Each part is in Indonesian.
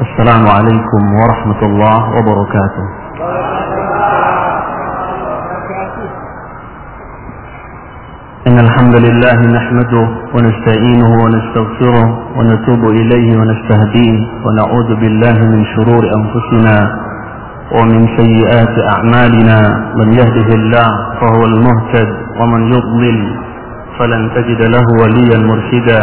السلام عليكم ورحمة الله وبركاته. إن الحمد لله نحمده ونستعينه ونستغفره ونتوب إليه ونستهديه ونعوذ بالله من شرور أنفسنا ومن سيئات أعمالنا. من يهده الله فهو المهتد ومن يضلل فلن تجد له وليا مرشدا.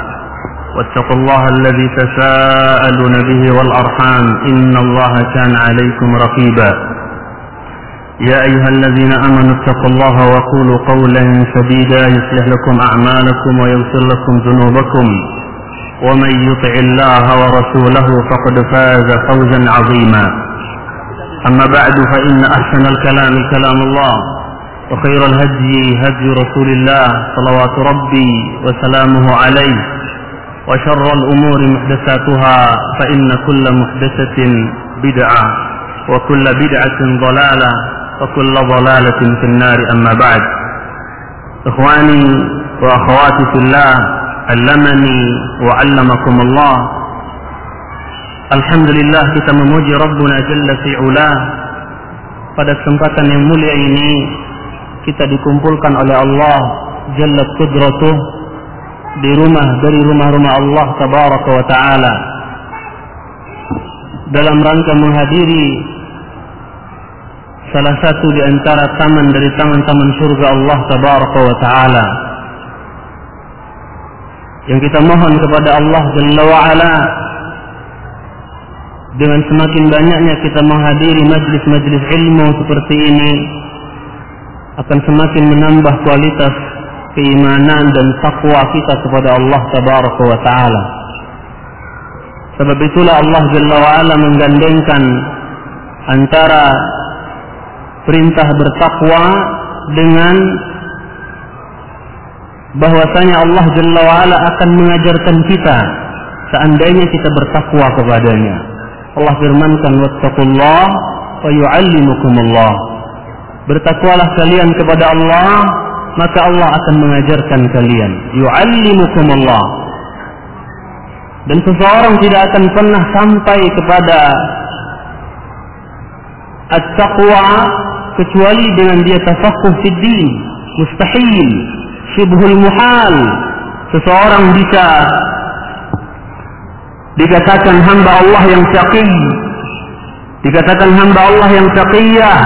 واتقوا الله الذي تساءلون به والأرحام إن الله كان عليكم رقيبا. يا أيها الذين آمنوا اتقوا الله وقولوا قولا سديدا يصلح لكم أعمالكم ويغفر لكم ذنوبكم. ومن يطع الله ورسوله فقد فاز فوزا عظيما. أما بعد فإن أحسن الكلام كلام الله وخير الهدي هدي رسول الله صلوات ربي وسلامه عليه. وشر الأمور محدثاتها فإن كل محدثة بدعة وكل بدعة ضلالة وكل ضلالة في النار أما بعد. إخواني وأخواتي في الله علمني وعلمكم الله. الحمد لله كتم موجي ربنا جل في علاه pada kesempatan yang mulia ini kita على الله Allah قدرته di rumah dari rumah-rumah Allah Tabaraka wa Ta'ala. Dalam rangka menghadiri salah satu di antara taman dari taman-taman surga Allah Tabaraka wa Ta'ala. Yang kita mohon kepada Allah Jalla wa Ala dengan semakin banyaknya kita menghadiri majlis-majlis ilmu seperti ini akan semakin menambah kualitas keimanan dan takwa kita kepada Allah tabaraka wa taala. Sebab itulah Allah Jalla wa ala menggandengkan antara perintah bertakwa dengan bahwasanya Allah Jalla wa ala akan mengajarkan kita seandainya kita bertakwa kepadanya. Allah firmankan wattaqullah wa yu'allimukumullah. Bertakwalah kalian kepada Allah, maka Allah akan mengajarkan kalian. Yu'allimukumullah. Dan seseorang tidak akan pernah sampai kepada at-taqwa kecuali dengan dia tafaqquh fid din. Mustahil, syibhul muhal. Seseorang bisa dikatakan hamba Allah yang syaqi dikatakan hamba Allah yang syaqiyah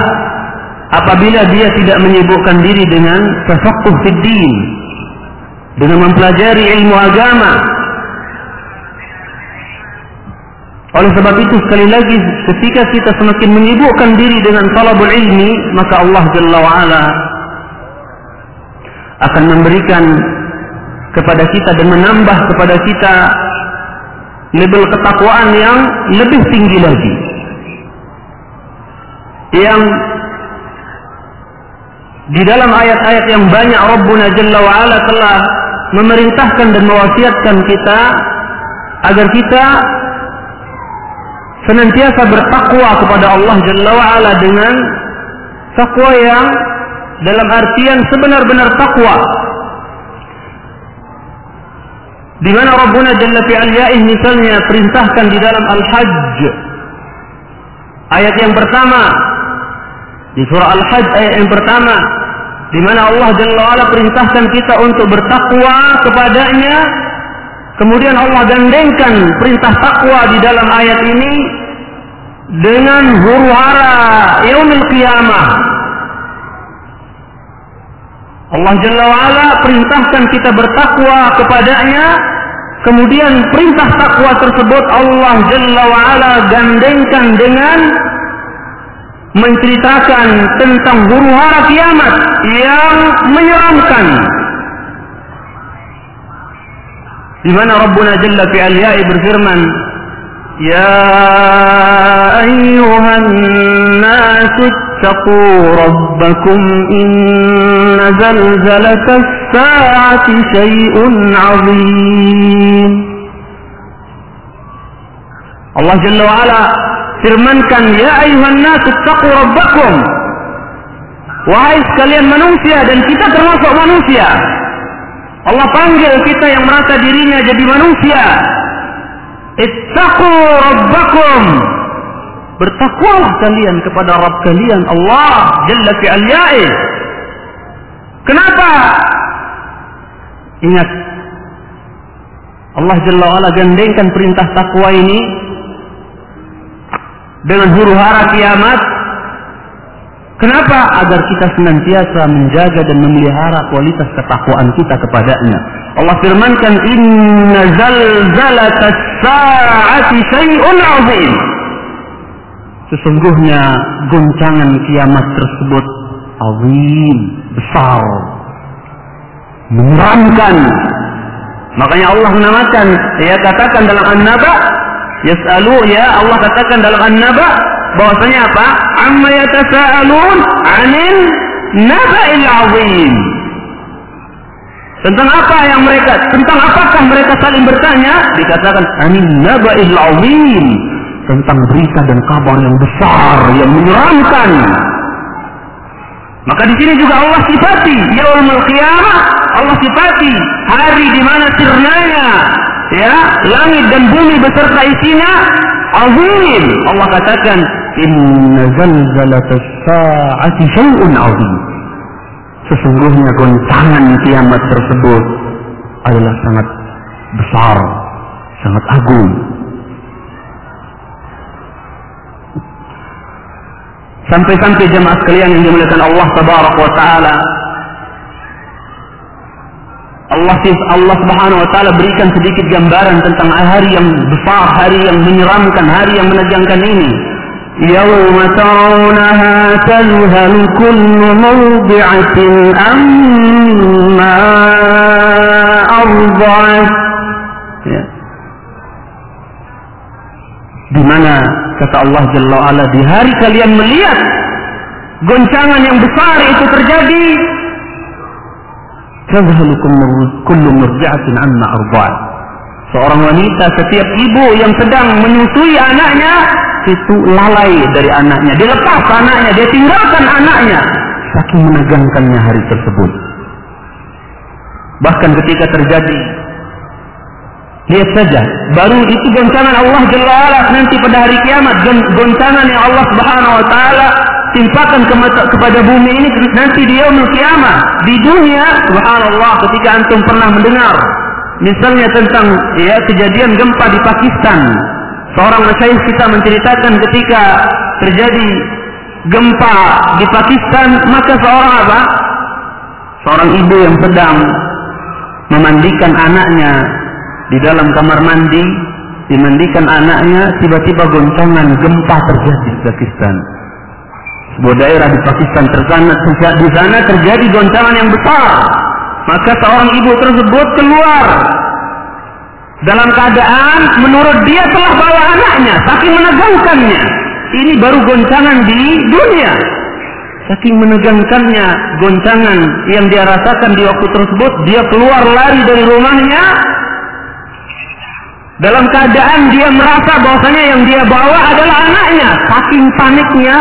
apabila dia tidak menyibukkan diri dengan tafaqquh fid dengan mempelajari ilmu agama oleh sebab itu sekali lagi ketika kita semakin menyibukkan diri dengan talabul ilmi maka Allah Jalla wa ala akan memberikan kepada kita dan menambah kepada kita level ketakwaan yang lebih tinggi lagi. Yang di dalam ayat-ayat yang banyak Rabbuna Jalla wa Ala telah memerintahkan dan mewasiatkan kita agar kita senantiasa bertakwa kepada Allah Jalla wa Ala dengan takwa yang dalam artian sebenar-benar takwa. Di mana Rabbuna Jalla fi'aliyah misalnya perintahkan di dalam Al-Hajj. Ayat yang pertama di surah Al-Hajj ayat yang pertama di mana Allah Jalla wa'ala perintahkan kita untuk bertakwa kepadanya. Kemudian Allah gandengkan perintah takwa di dalam ayat ini dengan huru hara yaumil qiyamah. Allah Jalla wa'ala perintahkan kita bertakwa kepadanya. Kemudian perintah takwa tersebut Allah Jalla wa'ala gandengkan dengan menceritakan tentang huru hara kiamat yang menyeramkan di mana Rabbuna Jalla fi aliyai berfirman يا أيها الناس اتقوا ربكم إن زلزلة الساعة شيء عظيم Allah Jalla wa'ala firmankan Ya ayuhan nas ittaqu rabbakum Wahai sekalian manusia dan kita termasuk manusia Allah panggil kita yang merasa dirinya jadi manusia Ittaqu rabbakum. Bertakwalah kalian kepada Rabb kalian Allah Jalla fi aliyai. Kenapa? Ingat Allah Jalla wa'ala gandengkan perintah takwa ini dengan huru hara kiamat Kenapa? Agar kita senantiasa menjaga dan memelihara kualitas ketakwaan kita kepadanya. Allah firmankan, Inna zalzalatas sa'ati syai'un azim. Sesungguhnya goncangan kiamat tersebut azim, besar, menyeramkan. Makanya Allah menamakan, ya katakan dalam An-Naba, yas'alu ya Allah katakan dalam An-Naba, bahwasanya apa? Amma yatasaalun 'anil naba'il 'azim. Tentang apa yang mereka tentang apakah mereka saling bertanya? Dikatakan anin naba'il 'azim. Tentang berita dan kabar yang besar, yang menyeramkan. Maka di sini juga Allah sifati yaumul qiyamah, Allah sifati hari di mana sirnanya ya langit dan bumi beserta isinya azim. Allah katakan inna zalzalatas sa'ati syai'un azim. Sesungguhnya goncangan kiamat tersebut adalah sangat besar, sangat agung. Sampai-sampai jemaah sekalian yang dimuliakan Allah Tabaraka wa taala Allah Allah Subhanahu wa taala berikan sedikit gambaran tentang hari yang besar, hari yang menyeramkan, hari yang menegangkan ini. يوم ترونها تذهل كل مرضعة أما أرضعت ya. di mana kata Allah Jalla wa'ala di hari kalian melihat goncangan yang besar itu terjadi kullu arda'at seorang wanita setiap ibu yang sedang menyusui anaknya itu lalai dari anaknya. Dia lepas anaknya, dia tinggalkan anaknya. Saking menegangkannya hari tersebut. Bahkan ketika terjadi Lihat saja, baru itu goncangan Allah Jalla nanti pada hari kiamat, goncangan yang Allah Subhanahu wa taala timpakan kepada bumi ini nanti di yaumul kiamat. Di dunia, subhanallah, ketika antum pernah mendengar misalnya tentang ya kejadian gempa di Pakistan Seorang masyayikh kita menceritakan ketika terjadi gempa di Pakistan, maka seorang apa? Seorang ibu yang sedang memandikan anaknya di dalam kamar mandi, dimandikan anaknya, tiba-tiba goncangan gempa terjadi di Pakistan. Sebuah daerah di Pakistan tersana, di sana terjadi goncangan yang besar. Maka seorang ibu tersebut keluar. Dalam keadaan menurut dia telah bawa anaknya saking menegangkannya. Ini baru goncangan di dunia. Saking menegangkannya goncangan yang dia rasakan di waktu tersebut dia keluar lari dari rumahnya. Dalam keadaan dia merasa bahwasanya yang dia bawa adalah anaknya. Saking paniknya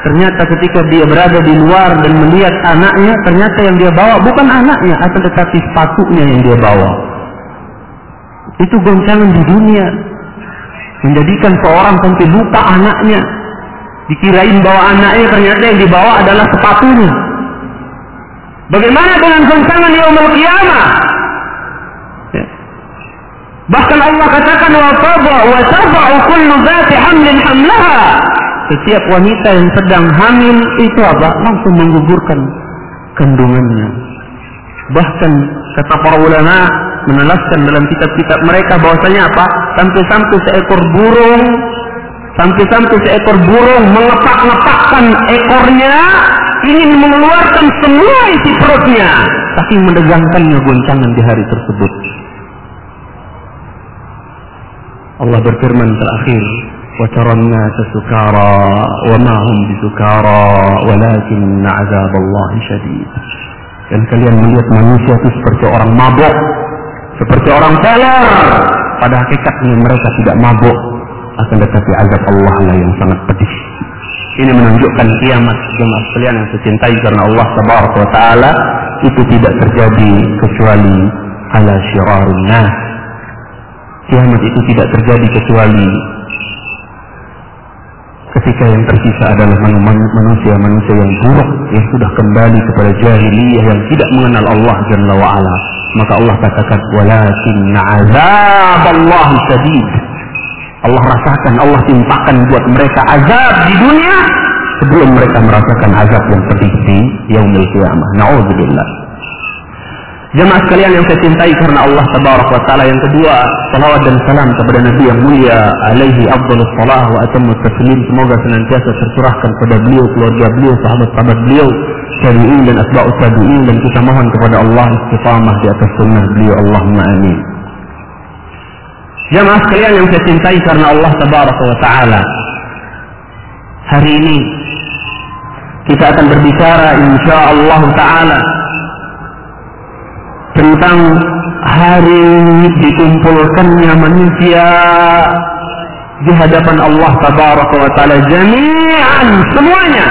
ternyata ketika dia berada di luar dan melihat anaknya ternyata yang dia bawa bukan anaknya akan tetapi sepatunya yang dia bawa itu goncangan di dunia. Menjadikan seorang sampai lupa anaknya. Dikirain bawa anaknya ternyata yang dibawa adalah sepatunya. Bagaimana dengan goncangan yaumul qiyamah? Ya. Bahkan Allah katakan wa tab'a wa tab'u kullu dzati hamlin hamlaha. Setiap wanita yang sedang hamil itu apa? Langsung menggugurkan kandungannya. Bahkan kata para ulama menelaskan dalam kitab-kitab mereka bahwasanya apa? Sampai-sampai seekor burung sampai-sampai seekor burung mengepak-ngepakkan ekornya ingin mengeluarkan semua isi perutnya tapi mendegangkannya goncangan di hari tersebut Allah berfirman terakhir وترى الناس سكارى وما هم بسكارى ولكن عذاب الله شديد dan kalian melihat manusia itu seperti orang mabuk seperti orang teler pada hakikatnya mereka tidak mabuk akan tetapi azab Allah lah yang sangat pedih ini menunjukkan kiamat jemaah sekalian yang saya karena Allah taala itu tidak terjadi kecuali ala syirarun nas kiamat itu tidak terjadi kecuali ketika yang tersisa adalah manusia-manusia yang buruk yang sudah kembali kepada jahiliyah yang tidak mengenal Allah Jalla wa ala. Maka Allah katakan walakin azab Allah sadid. Allah rasakan, Allah timpakan buat mereka azab di dunia sebelum mereka merasakan azab yang pedih di yaumil qiyamah. Nauzubillah. Jemaah sekalian yang saya cintai karena Allah Tabaraka wa taala yang kedua, salawat dan salam kepada Nabi yang mulia alaihi afdhalus salah wa atammu taslim semoga senantiasa tercurahkan kepada beliau, keluarga beliau, sahabat-sahabat beliau, tabi'in dan asba'ut tabi'in dan kita mohon kepada Allah istiqamah di atas sunnah beliau Allahumma amin. Jemaah sekalian yang saya cintai karena Allah Tabaraka wa taala. Hari ini kita akan berbicara insyaallah taala tentang hari dikumpulkannya manusia di hadapan Allah tabaraka wa taala jami'an semuanya.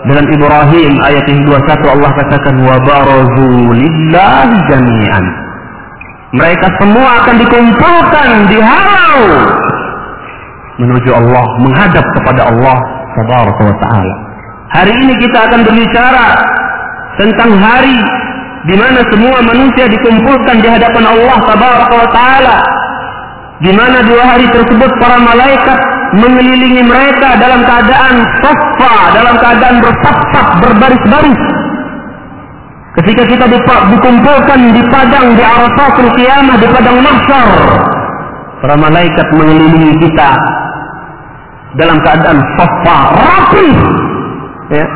Dalam Ibrahim ayat yang 21 Allah katakan wa barazu lillahi jami'an. Mereka semua akan dikumpulkan di halau menuju Allah menghadap kepada Allah tabaraka wa taala. Hari ini kita akan berbicara tentang hari di mana semua manusia dikumpulkan di hadapan Allah taala. Di mana dua hari tersebut para malaikat mengelilingi mereka dalam keadaan safa dalam keadaan bersaf-saf berbaris-baris. Ketika kita dikumpulkan di padang di Arafatul Qiyamah di padang mahsyar para malaikat mengelilingi kita dalam keadaan safa rapi. Ya.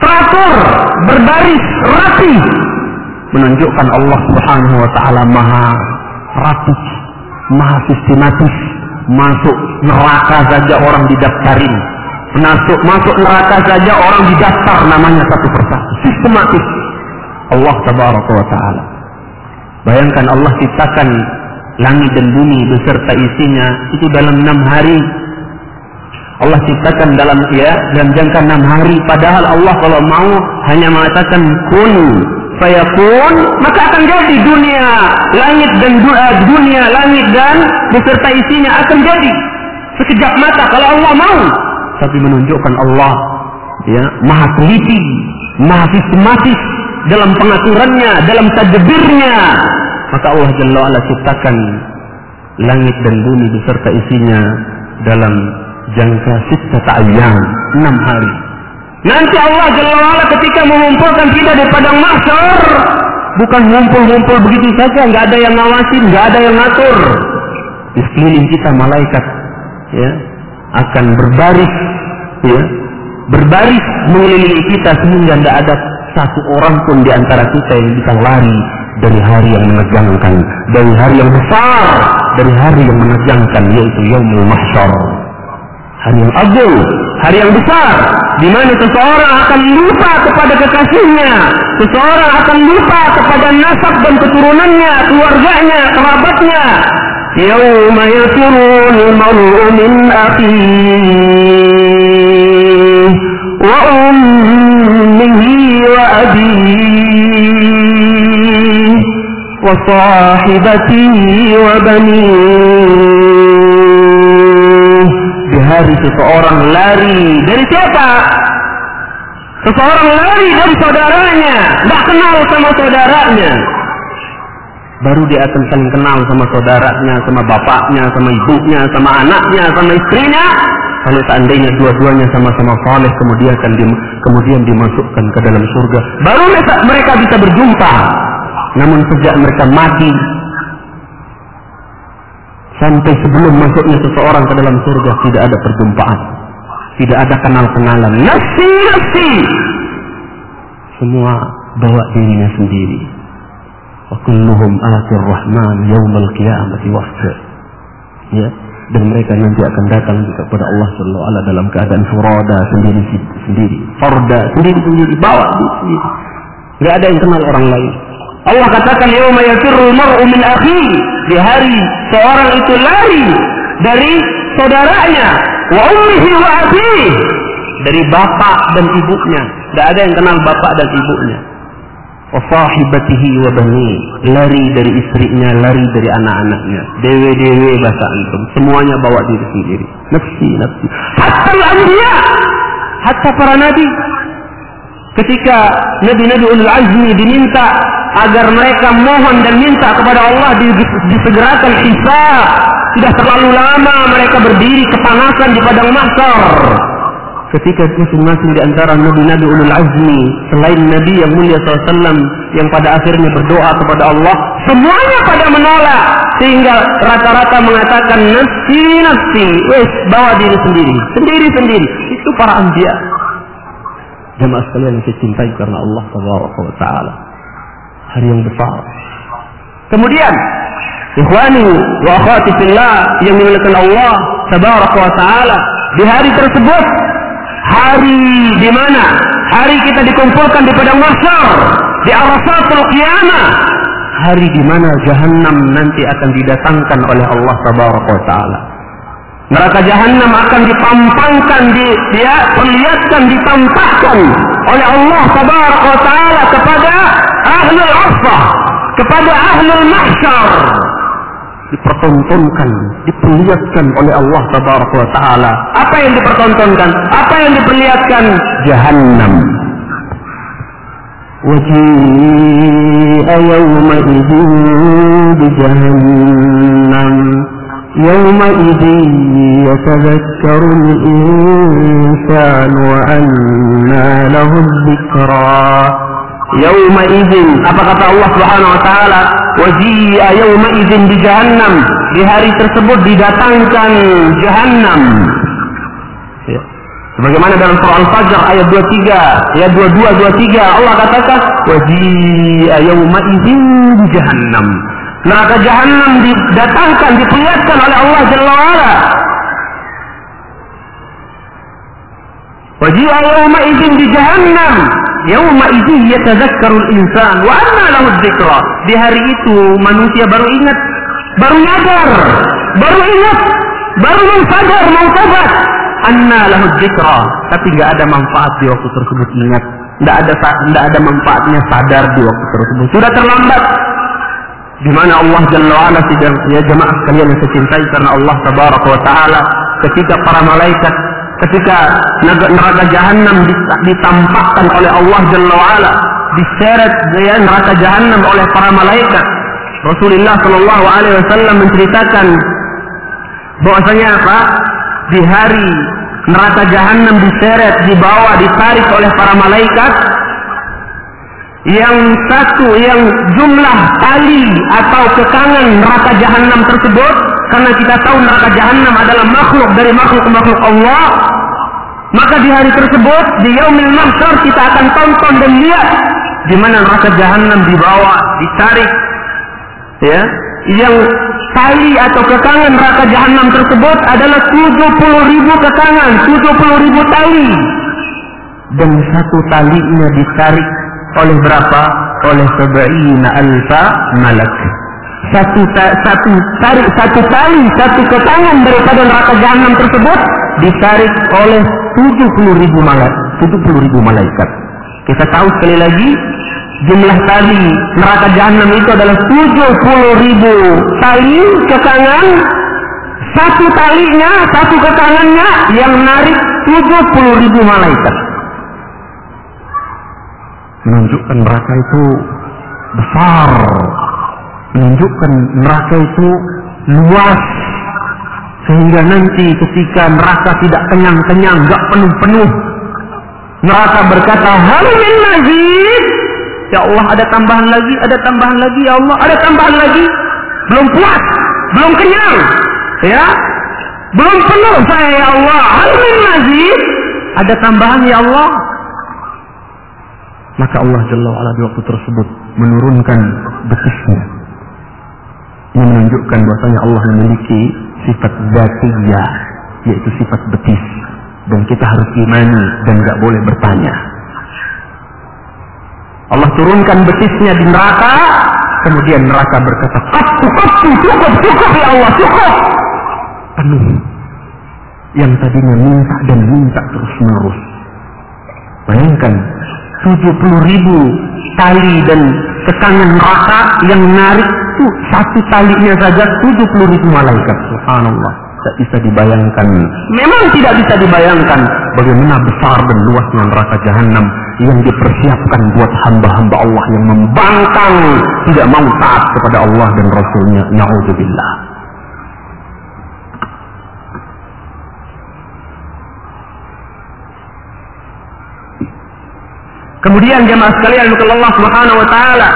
Teratur berbaris rapi menunjukkan Allah Subhanahu wa taala maha rapi, maha sistematis. Masuk neraka saja orang didaftarin. Masuk masuk neraka saja orang didaftar namanya satu persatu. Sistematis. Allah tabaraka wa taala. Bayangkan Allah ciptakan langit dan bumi beserta isinya itu dalam enam hari. Allah ciptakan dalam ya dalam jangka enam hari. Padahal Allah kalau mau hanya mengatakan kun fayakun maka akan jadi dunia langit dan uh, dunia langit dan beserta isinya akan jadi sekejap mata kalau Allah mau. Tapi menunjukkan Allah ya maha teliti maha sistematis dalam pengaturannya dalam tadbirnya. Maka Allah Jalla wa'ala ciptakan langit dan bumi beserta isinya dalam jangka sita ayam enam hari Nanti Allah Jalla ketika mengumpulkan kita di padang mahsyar bukan ngumpul-ngumpul begitu saja, nggak ada yang ngawasin, nggak ada yang ngatur. Di sekeliling kita malaikat ya akan berbaris ya berbaris mengelilingi kita sehingga tidak ada satu orang pun di antara kita yang bisa lari dari hari yang menegangkan, dari hari yang besar, dari hari yang menegangkan yaitu yaumul mahsyar hari yang agung, hari yang besar, di mana seseorang akan lupa kepada kekasihnya, seseorang akan lupa kepada nasab dan keturunannya, keluarganya, kerabatnya. يوم يفر المرء من أخيه وأمه وأبيه وصاحبته وبنيه di hari seseorang lari dari siapa? Seseorang lari dari saudaranya, tidak kenal sama saudaranya. Baru dia akan saling kenal sama saudaranya, sama bapaknya, sama ibunya, sama anaknya, sama istrinya. kalau seandainya dua-duanya sama-sama saleh kemudian akan di, kemudian dimasukkan ke dalam surga baru mereka bisa berjumpa namun sejak mereka mati sampai sebelum masuknya seseorang ke dalam surga tidak ada perjumpaan. Tidak ada kenal-kenalan. Nafsi nafsi semua bawa dirinya sendiri. Wa kulluhum atir rahman yaumal qiyamati wafda ya dan mereka nanti akan datang kepada Allah Subhanahu wa dalam keadaan furada sendiri sendiri farda sendiri sendiri bawa sendiri nggak ada yang kenal orang lain Allah katakan yauma yafirru mar'u min akhi. Di hari seorang itu lari dari saudaranya wa ummihi wa abihi dari bapak dan ibunya. Tidak ada yang kenal bapak dan ibunya. Wa sahibatihi wa bani. Lari dari istrinya lari dari anak-anaknya. Dewe-dewe bahasa antum. Semuanya bawa diri sendiri. Nafsi nafsi. Hatta al-anbiya. Hatta para nabi. Ketika nabi-nabi ulul azmi diminta agar mereka mohon dan minta kepada Allah disegerakan hisab. Sudah terlalu lama mereka berdiri kepanasan di padang mahsyar ketika masing-masing di antara nabi-nabi ulul azmi selain nabi yang mulia SAW yang pada akhirnya berdoa kepada Allah semuanya pada menolak. Sehingga rata-rata mengatakan nafsi nafsi wes bawa diri sendiri. Sendiri sendiri. Itu para anbiya. Jemaah sekalian yang saya cintai karena Allah Taala hari yang besar. Kemudian ikhwani wa akhwati fillah yang dimuliakan Allah tabaraka wa taala di hari tersebut hari di mana hari kita dikumpulkan di padang mahsyar di arasatul qiyamah hari di mana jahanam nanti akan didatangkan oleh Allah tabaraka wa taala Neraka jahanam akan dipampangkan, di, ya, perlihatkan, ditampakkan oleh Allah Taala kepada ahlul asfah, kepada ahlul mahsyar. Dipertontonkan, diperlihatkan oleh Allah Taala. Apa yang dipertontonkan? Apa yang diperlihatkan? Jahannam. وجيء يومئذ بجهنم يومئذ يتذكر الإنسان وأنى له الذكرى يومئذ apa kata Allah Subhanahu wa taala waji'a yauma'idzin di jahannam di hari tersebut didatangkan jahannam ya. sebagaimana dalam surah Al-Fajr ayat 23 ayat 22 23 Allah katakan waji'a yauma'idzin di jahannam neraka jahanam didatangkan diperlihatkan oleh Allah Jalla wa'ala. Wajia yawma izin di jahannam. Yawma izin yatazakkarul insan. Wa anna lahu dzikra. Di hari itu manusia baru ingat Baru nyadar Baru ingat Baru mau sadar mau tobat Anna lahu dzikra. Tapi nggak ada manfaat di waktu tersebut ingat. Tidak ada tidak ada manfaatnya sadar di waktu tersebut. Sudah terlambat di mana Allah Jalla wa'ala ya jemaah sekalian yang saya cintai karena Allah tabaraka wa taala ketika para malaikat ketika neraka jahanam ditampakkan oleh Allah Jalla wa'ala diseret ya neraka jahanam oleh para malaikat Rasulullah Shallallahu Alaihi Wasallam menceritakan bahwasanya apa? Di hari neraka jahanam diseret dibawa ditarik oleh para malaikat yang satu yang jumlah tali atau kekangan neraka jahanam tersebut karena kita tahu neraka jahanam adalah makhluk dari makhluk-makhluk Allah maka di hari tersebut di yaumil mahsyar kita akan tonton dan lihat di mana neraka jahanam dibawa ditarik ya. Yang tali atau kekangan neraka jahanam tersebut adalah 70 ribu kekangan 70 ribu tali. Dan satu talinya ditarik oleh berapa? Oleh sebaina alfa malak. Satu satu tarik satu tali satu ketangan daripada neraka jahanam tersebut ditarik oleh 70 ribu malaikat. 70 ribu malaikat. Kita tahu sekali lagi jumlah tali neraka jahanam itu adalah 70 ribu tali kekangan satu talinya, satu kekangannya yang narik 70 ribu malaikat menunjukkan neraka itu besar menunjukkan neraka itu luas Sehingga nanti ketika neraka tidak kenyang-kenyang, gak penuh-penuh, neraka berkata, Hal mazid? Ya Allah, ada tambahan lagi, ada tambahan lagi, ya Allah, ada tambahan lagi. Belum puas, belum kenyang. Ya, belum penuh saya ya Allah. Hal mazid? Ada tambahan ya Allah. Maka Allah Jalla wa'ala di waktu tersebut menurunkan betisnya. Ini menunjukkan bahwasanya Allah memiliki sifat zatiyah, yaitu sifat betis. Dan kita harus imani dan gak boleh bertanya. Allah turunkan betisnya di neraka, kemudian neraka berkata, kaptu, cukup, cukup ya Allah, cukup. Penuh. Yang tadinya minta dan minta terus menerus. Bayangkan, 70 ribu tali dan kekangan neraka yang menarik itu satu talinya saja 70 ribu malaikat. Subhanallah. Tidak bisa dibayangkan. Memang tidak bisa dibayangkan bagaimana besar dan luasnya neraka jahanam yang dipersiapkan buat hamba-hamba Allah yang membangkang tidak mau taat kepada Allah dan Rasulnya. Na'udzubillah. Kemudian jemaah sekalian Allah Subhanahu wa taala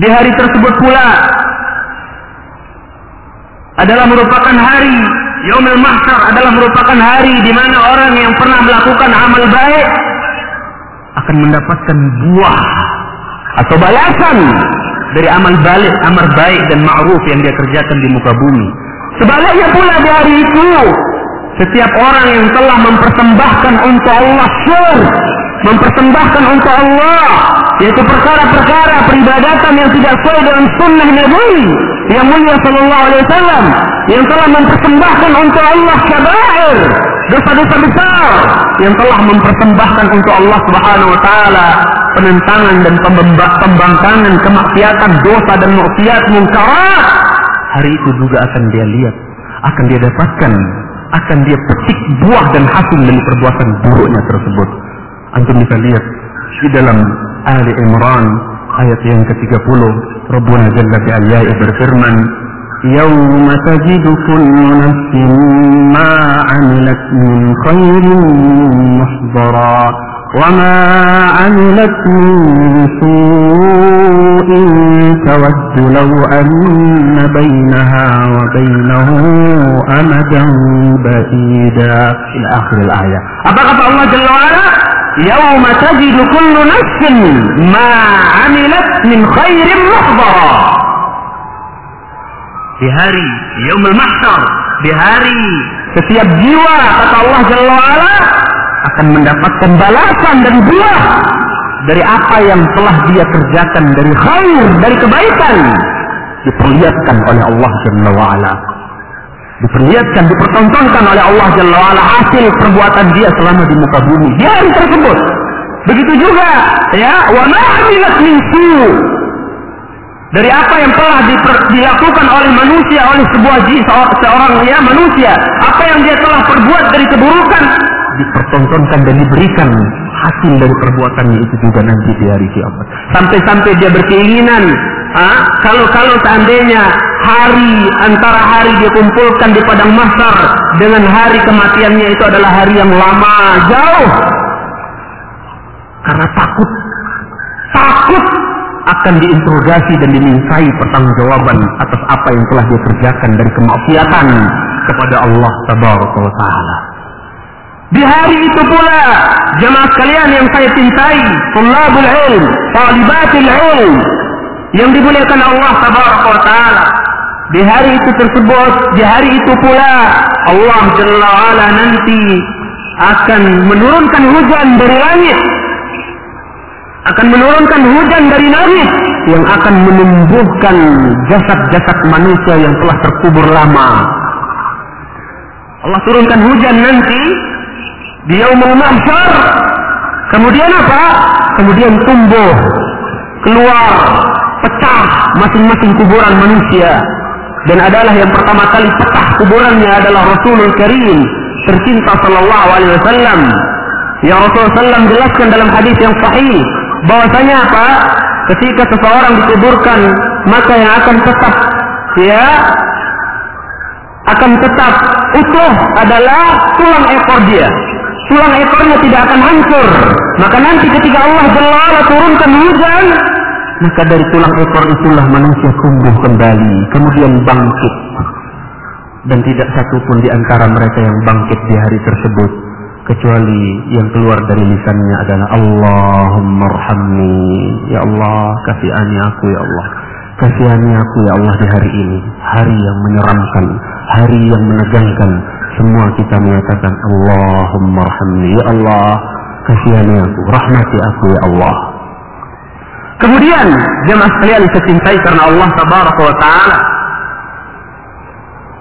di hari tersebut pula adalah merupakan hari Yaumul Mahsyar adalah merupakan hari di mana orang yang pernah melakukan amal baik akan mendapatkan buah atau balasan dari amal balik, amal baik dan ma'ruf yang dia kerjakan di muka bumi. Sebaliknya pula di hari itu setiap orang yang telah mempersembahkan untuk Allah syur, mempersembahkan untuk Allah, yaitu perkara-perkara peribadatan yang tidak sesuai dengan sunnah Nabi yang mulia Sallallahu Alaihi Wasallam, yang telah mempersembahkan untuk Allah kabair, dosa-dosa besar, yang telah mempersembahkan untuk Allah Subhanahu Wa Taala penentangan dan pembangkangan kemaksiatan, dosa dan maksiat munkarat. Hari itu juga akan dia lihat, akan dia dapatkan akan dia petik buah dan hasil dari perbuatan buruknya tersebut. Antum bisa lihat di dalam Ali Imran ayat yang ke-30 Rabbuna Jalla fi ayya'i berfirman يوم تجد كل نفس ما عملت من خير محضرا وما عملت من سوء تود لو أن بينها وبينه أمدا بعيدا. إلى آخر الآية. أبقى الله جل وعلا يوم تجد كل نفس ما عملت من خير محضرا. Yaumul Mahsyar di hari setiap jiwa kata Allah Jalla wa'ala akan mendapatkan balasan dan buah dari apa yang telah dia kerjakan dari khair, dari kebaikan diperlihatkan oleh Allah Jalla wa'ala. Diperlihatkan, dipertontonkan oleh Allah Jalla wa'ala hasil perbuatan dia selama di muka bumi. Di hari tersebut. Begitu juga ya wa ma'amilat min dari apa yang telah dilakukan oleh manusia oleh sebuah seorang ya manusia apa yang dia telah perbuat dari keburukan dipertontonkan dan diberikan hasil dari perbuatannya itu juga nanti di hari kiamat. Sampai-sampai dia berkeinginan, kalau-kalau seandainya hari antara hari dia kumpulkan di padang mahsyar dengan hari kematiannya itu adalah hari yang lama jauh. Karena takut, takut akan diinterogasi dan dimintai pertanggungjawaban atas apa yang telah dia kerjakan dari kemaksiatan kepada Allah Taala. Di hari itu pula, jemaah sekalian yang saya cintai, tulabul ilm, talibatul ilm, yang dimuliakan Allah Taala. Di hari itu tersebut, di hari itu pula, Allah Jalla wa'ala nanti akan menurunkan hujan dari langit. Akan menurunkan hujan dari langit yang akan menumbuhkan jasad-jasad manusia yang telah terkubur lama. Allah turunkan hujan nanti di yaumul kemudian apa? Kemudian tumbuh keluar pecah masing-masing kuburan manusia. Dan adalah yang pertama kali pecah kuburannya adalah Rasulul Karim tercinta sallallahu alaihi wasallam. Yang Rasulullah sallam jelaskan dalam hadis yang sahih bahwasanya apa ketika seseorang dikuburkan maka yang akan tetap ya akan tetap utuh adalah tulang ekor dia. Tulang ekornya tidak akan hancur. Maka nanti ketika Allah Jalla turunkan hujan, maka dari tulang ekor itulah manusia tumbuh kembali, kemudian bangkit. Dan tidak satu pun di antara mereka yang bangkit di hari tersebut kecuali yang keluar dari lisannya adalah Allahumma arhamni. Ya Allah kasihani aku ya Allah. Kasihani aku ya Allah di hari ini. Hari yang menyeramkan hari yang menegangkan. Semua kita mengatakan Allahumma arhamni. Ya Allah kasihani aku rahmati aku ya Allah. Kemudian jemaah sekalian saya karena Allah tabaraka wa taala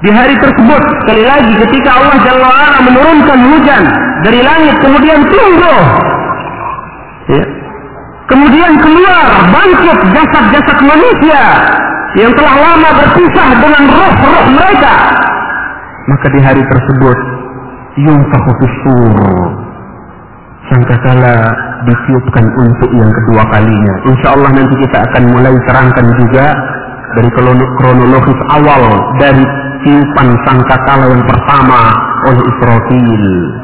di hari tersebut sekali lagi ketika Allah Jalla wa'ala menurunkan hujan dari langit kemudian tumbuh. Ya. kemudian keluar bangkit jasad-jasad manusia yang telah lama berpisah dengan roh-roh mereka. Maka di hari tersebut yunfahu fisur sangkakala ditiupkan untuk yang kedua kalinya. Insya Allah nanti kita akan mulai terangkan juga dari kronologis awal dari tiupan sangkakala yang pertama oleh Israfil.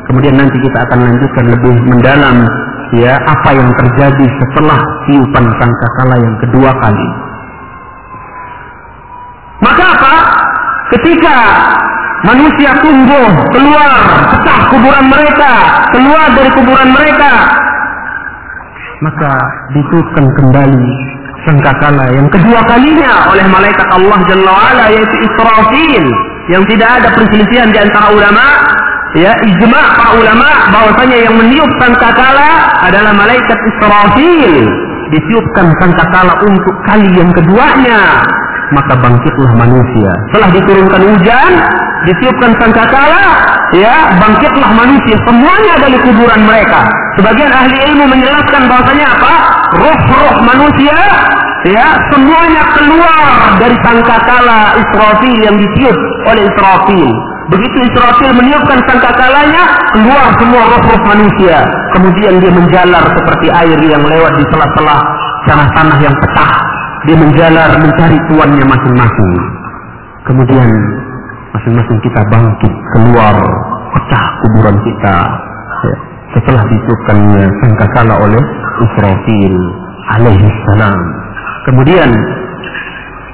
Kemudian nanti kita akan lanjutkan lebih mendalam ya apa yang terjadi setelah tiupan sangkakala yang kedua kali. Maka apa? Ketika manusia tumbuh keluar pecah kuburan mereka, keluar dari kuburan mereka, maka ditiupkan kembali sangkakala yang kedua kalinya oleh malaikat Allah Jalla wa'ala yaitu Israfil yang tidak ada perselisihan di antara ulama ya ijma para ulama bahwasanya yang meniup sangkakala adalah malaikat Israfil. Ditiupkan sangkakala untuk kali yang keduanya maka bangkitlah manusia. Setelah diturunkan hujan ditiupkan sangkakala ya bangkitlah manusia. Semuanya dari kuburan mereka. Sebagian ahli ilmu menjelaskan bahwasanya apa roh-roh manusia ya semuanya keluar dari sangkakala Israfil yang ditiup oleh Israfil. Begitu Israfil meniupkan sangkakalanya keluar semua roh-roh manusia. Kemudian dia menjalar seperti air yang lewat di sela-sela tanah-tanah yang pecah. Dia menjalar mencari tuannya masing-masing. Kemudian masing-masing kita bangkit keluar pecah kuburan kita. Ya, setelah ditiupkannya sangkakala oleh Israfil alaihi salam. Kemudian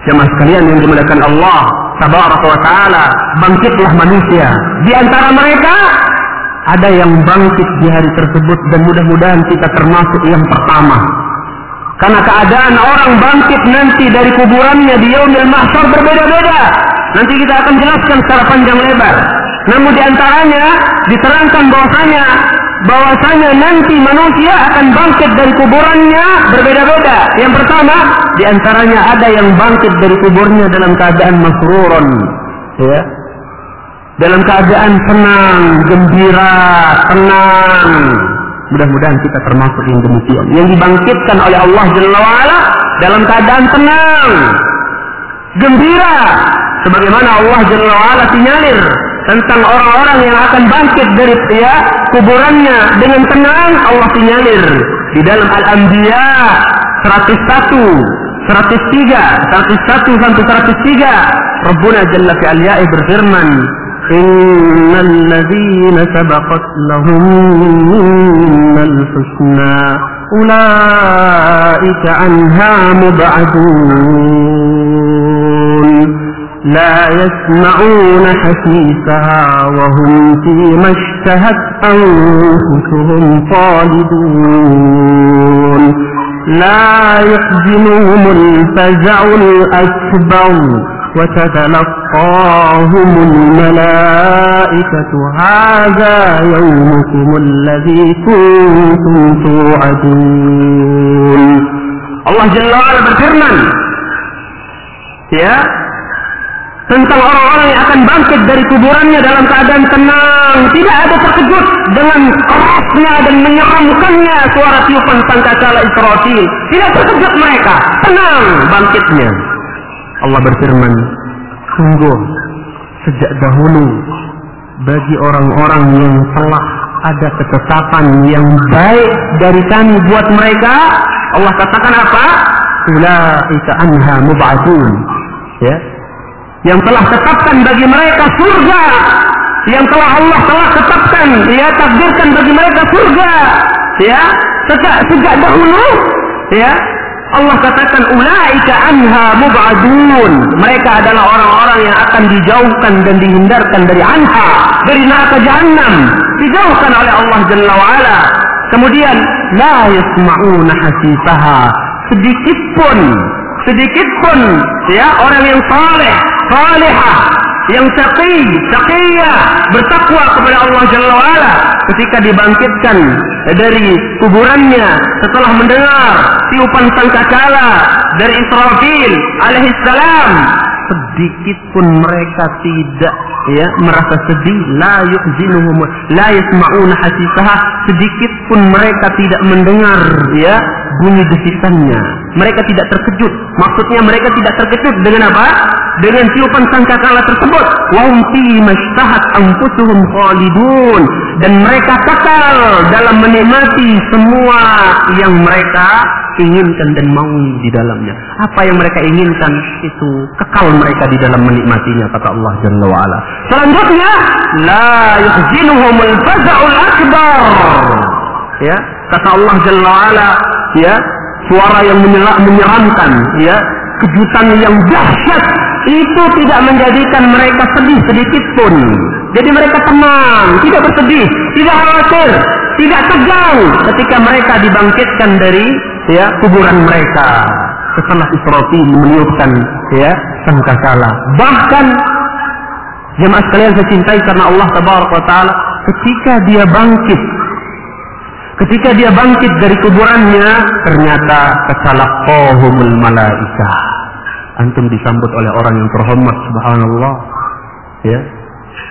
jemaah sekalian yang dimuliakan Allah tabaraka wa taala bangkitlah manusia. Di antara mereka ada yang bangkit di hari tersebut dan mudah-mudahan kita termasuk yang pertama. Karena keadaan orang bangkit nanti dari kuburannya di yaumil mahsyar berbeda-beda. Nanti kita akan jelaskan secara panjang lebar. Namun di antaranya diterangkan bahwasanya bahwasanya nanti manusia akan bangkit dari kuburannya berbeda-beda. Yang pertama, di antaranya ada yang bangkit dari kuburnya dalam keadaan masruron, ya, dalam keadaan senang, gembira, tenang. Mudah-mudahan kita termasuk yang demikian. Yang dibangkitkan oleh Allah Jalla wa'ala dalam keadaan tenang, gembira, sebagaimana Allah Jalla wa'ala sinyalir tentang orang-orang yang akan bangkit dari ya, kuburannya dengan tenang Allah sinyalir. Di dalam Al-Anbiya 101 103 101 sampai 103 Rabbuna Jalla fi berfirman Innal ladzina sabaqat lahum minnal husna ulaika anha mub'adun. لا يسمعون حسيسها وهم فيما اشتهت أنفسهم خالدون لا يحزنهم الفزع الأكبر وتتلقاهم الملائكة. هذا يومكم الذي كنتم توعدون. الله جل وعلا berfirman. Ya tentang orang-orang yang akan bangkit dari kuburannya dalam keadaan tenang, tidak ada terkejut dengan kerasnya dan menyeramkannya suara tiupan sangkakala Israfil. Tidak terkejut mereka, tenang bangkitnya. Allah berfirman, sungguh sejak dahulu bagi orang-orang yang telah ada ketetapan yang baik dari kami buat mereka, Allah katakan apa? Ulaika anha mub'adun. Ya, yang telah tetapkan bagi mereka surga yang telah Allah telah tetapkan ya takdirkan bagi mereka surga ya. Sejak sejak dahulu ya Allah katakan ulaika anha mub'adun. Mereka adalah orang-orang yang akan dijauhkan dan dihindarkan dari anha dari neraka jahanam dijauhkan oleh Allah Jalla wa ala kemudian la yasma'una hasisaha sedikit pun sedikit pun ya orang yang saleh salihah yang taqi, taqiyah, bertakwa kepada Allah Jalla wa'ala ketika dibangkitkan dari kuburannya setelah mendengar tiupan sangkakala dari Israfil alaihissalam sedikit pun mereka tidak ya merasa sedih. La yuhzinuhum la yasma'una hasisaha. Sedikit pun mereka tidak mendengar ya bunyi desitannya mereka tidak terkejut. Maksudnya mereka tidak terkejut dengan apa? Dengan tiupan sangkakala tersebut. Wahum fi mashtahat anfusuhum khalidun. Dan mereka kekal dalam menikmati semua yang mereka inginkan dan mau di dalamnya. Apa yang mereka inginkan itu kekal mereka di dalam menikmatinya kata Allah Jalla wa ala. Selanjutnya la yuhzinuhumul faza'ul akbar. Ya, kata Allah Jalla wa ala, ya, suara yang menyeramkan, ya, kejutan yang dahsyat itu tidak menjadikan mereka sedih sedikit pun. Jadi mereka tenang, tidak bersedih, tidak khawatir, tidak tegang ketika mereka dibangkitkan dari ya kuburan mereka setelah Israfil meniupkan ya sangkakala. Bahkan jemaah sekalian saya cintai karena Allah tabaraka taala ketika dia bangkit ketika dia bangkit dari kuburannya ternyata kesalaqahumul malaika antum disambut oleh orang yang terhormat subhanallah ya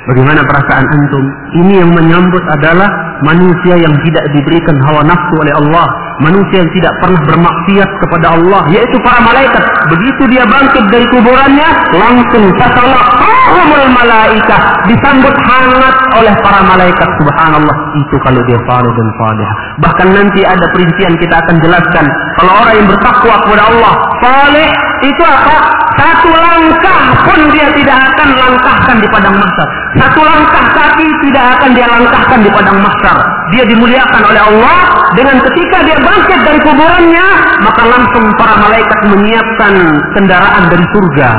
Bagaimana perasaan antum? Ini yang menyambut adalah manusia yang tidak diberikan hawa nafsu oleh Allah, manusia yang tidak pernah bermaksiat kepada Allah, yaitu para malaikat. Begitu dia bangkit dari kuburannya, langsung tasalaqahumul malaika, disambut hangat oleh para malaikat. Subhanallah, itu kalau dia saleh dan saleh. Bahkan nanti ada perincian kita akan jelaskan. Kalau orang yang bertakwa kepada Allah, saleh itu apa? Satu langkah pun dia tidak akan langkahkan di padang mahsyar. Satu langkah kaki tidak akan dia langkahkan di padang mahsyar. Dia dimuliakan oleh Allah dengan ketika dia bangkit dari kuburannya, maka langsung para malaikat menyiapkan kendaraan dari surga.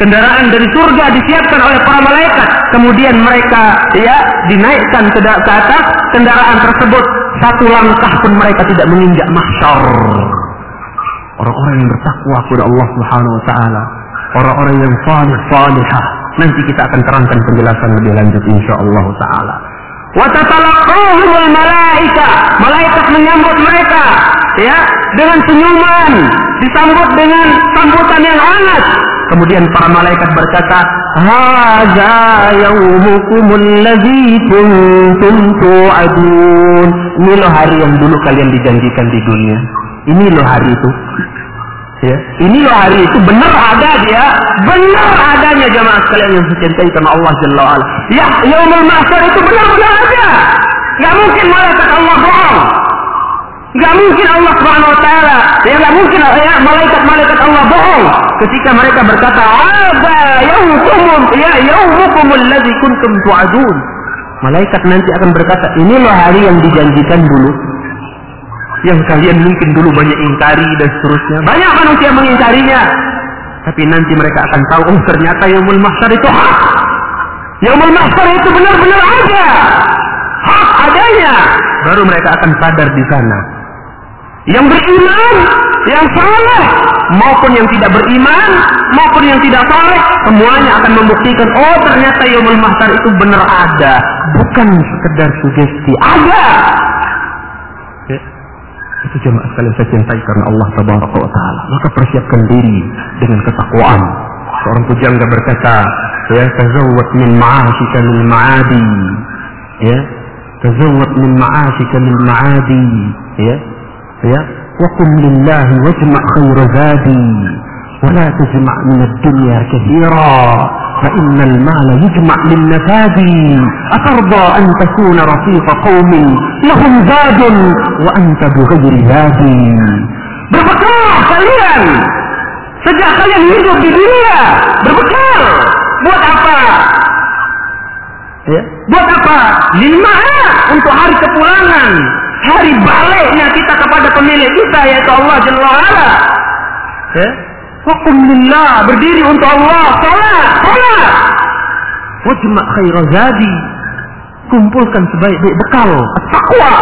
Kendaraan dari surga disiapkan oleh para malaikat. Kemudian mereka ya dinaikkan ke, atas kendaraan tersebut. Satu langkah pun mereka tidak menginjak mahsyar orang-orang yang bertakwa kepada Allah Subhanahu wa taala, orang-orang yang salih salihah. Nanti kita akan terangkan penjelasan lebih lanjut insyaallah taala. Wa tatalaqahumul malaika. Malaikat menyambut mereka ya dengan senyuman, disambut dengan sambutan yang hangat. Kemudian para malaikat berkata, "Hadza yaumukumul ladzi kuntum tu'adun." Ini loh hari yang dulu kalian dijanjikan di dunia. Ini loh hari itu. Ya, ini loh hari itu benar ada dia, benar adanya jemaah sekalian yang dicintai karena Allah Jalla wa'ala. Ya, yaumul mahsyar itu benar-benar ada. Gak mungkin malaikat Allah bohong. Gak mungkin Allah Subhanahu wa taala, ya gak mungkin ya malaikat-malaikat Allah bohong ketika mereka berkata, "Ada yaumukum ya yaumukum alladzi kuntum tu'adun." Malaikat nanti akan berkata, "Ini loh hari yang dijanjikan dulu." Yang kalian mungkin dulu banyak ingkari dan seterusnya. Banyak manusia mengingkarinya. Tapi nanti mereka akan tahu, oh ternyata Yaumul Mahsyar itu hak. Yaumul Mahsyar itu benar-benar ada. Hak adanya. Baru mereka akan sadar di sana. Yang beriman, yang saleh, maupun yang tidak beriman, maupun yang tidak saleh, semuanya akan membuktikan, oh ternyata Yaumul Mahsyar itu benar ada. Bukan sekedar sugesti. Ada. Itu jemaah sekalian saya cintai karena Allah tabaraka wa taala. Maka persiapkan diri dengan ketakwaan. Seorang pujangga berkata, ya tazawwad min ma'ashika lil ma'adi. Ya, tazawwad min ma'ashika lil ma'adi. Ya, ya, wa qum lillahi wajma' khayra zadi. ولا تجمع من الدنيا كثيرا فإن المال يجمع للنفاد أترضى أن تكون رفيق قوم لهم زاد وأنت بغير زاد berbekal kalian sejak kalian hidup di dunia berbekal buat apa ya. buat apa lima untuk hari kepulangan hari baliknya kita kepada pemilik kita yaitu Allah Jalla ya. Hukum lillah, berdiri untuk Allah, salat, salat. Wajma khairazadi, kumpulkan sebaik-baik bekal, taqwa.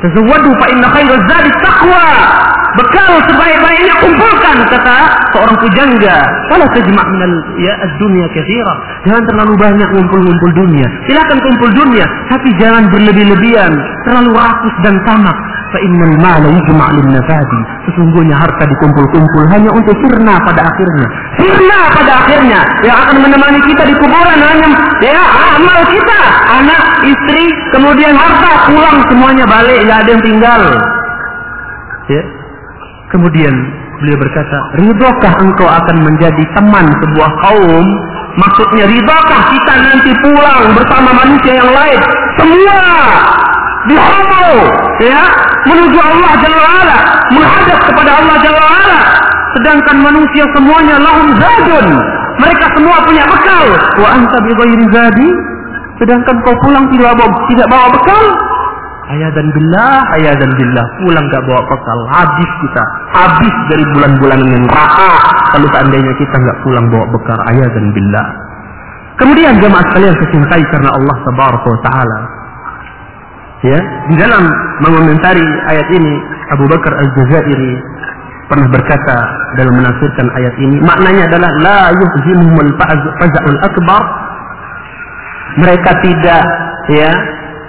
Tazawwadu fa inna khairazadi taqwa. Bekal sebaik-baiknya kumpulkan kata seorang pujangga. Kalau tajma' minal ya ad-dunya katsira. Jangan terlalu banyak ngumpul-ngumpul dunia. Silakan kumpul dunia, tapi jangan berlebih-lebihan, terlalu rakus dan tamak. Fa innal mala yujma' nafadi. Sesungguhnya harta dikumpul-kumpul hanya untuk sirna pada akhirnya. Sirna pada akhirnya yang akan menemani kita di kuburan hanya ya amal kita, anak, istri, kemudian harta pulang semuanya balik, nggak ada yang tinggal. Ya, Kemudian beliau berkata, ridhokah engkau akan menjadi teman sebuah kaum? Maksudnya ridhokah kita nanti pulang bersama manusia yang lain? Semua dihomo, ya, menuju Allah Jalla wa'ala, menghadap kepada Allah Jalla wa'ala. Sedangkan manusia semuanya lahum zadun. Mereka semua punya bekal. Wa anta bi zadi. Sedangkan kau pulang tidak bawa, tidak bawa bekal. Ayah dan billah, ayah dan billah. Pulang gak bawa bekal. Habis kita. Habis dari bulan-bulan yang neraka. Kalau seandainya kita gak pulang bawa bekal. Ayah dan billah. Kemudian jemaah sekalian kecintai karena Allah Tabaraka wa Ta'ala. Ya, di dalam mengomentari ayat ini Abu Bakar Al-Jazairi pernah berkata dalam menafsirkan ayat ini maknanya adalah la yuhzimuhumul faza'ul akbar. Mereka tidak ya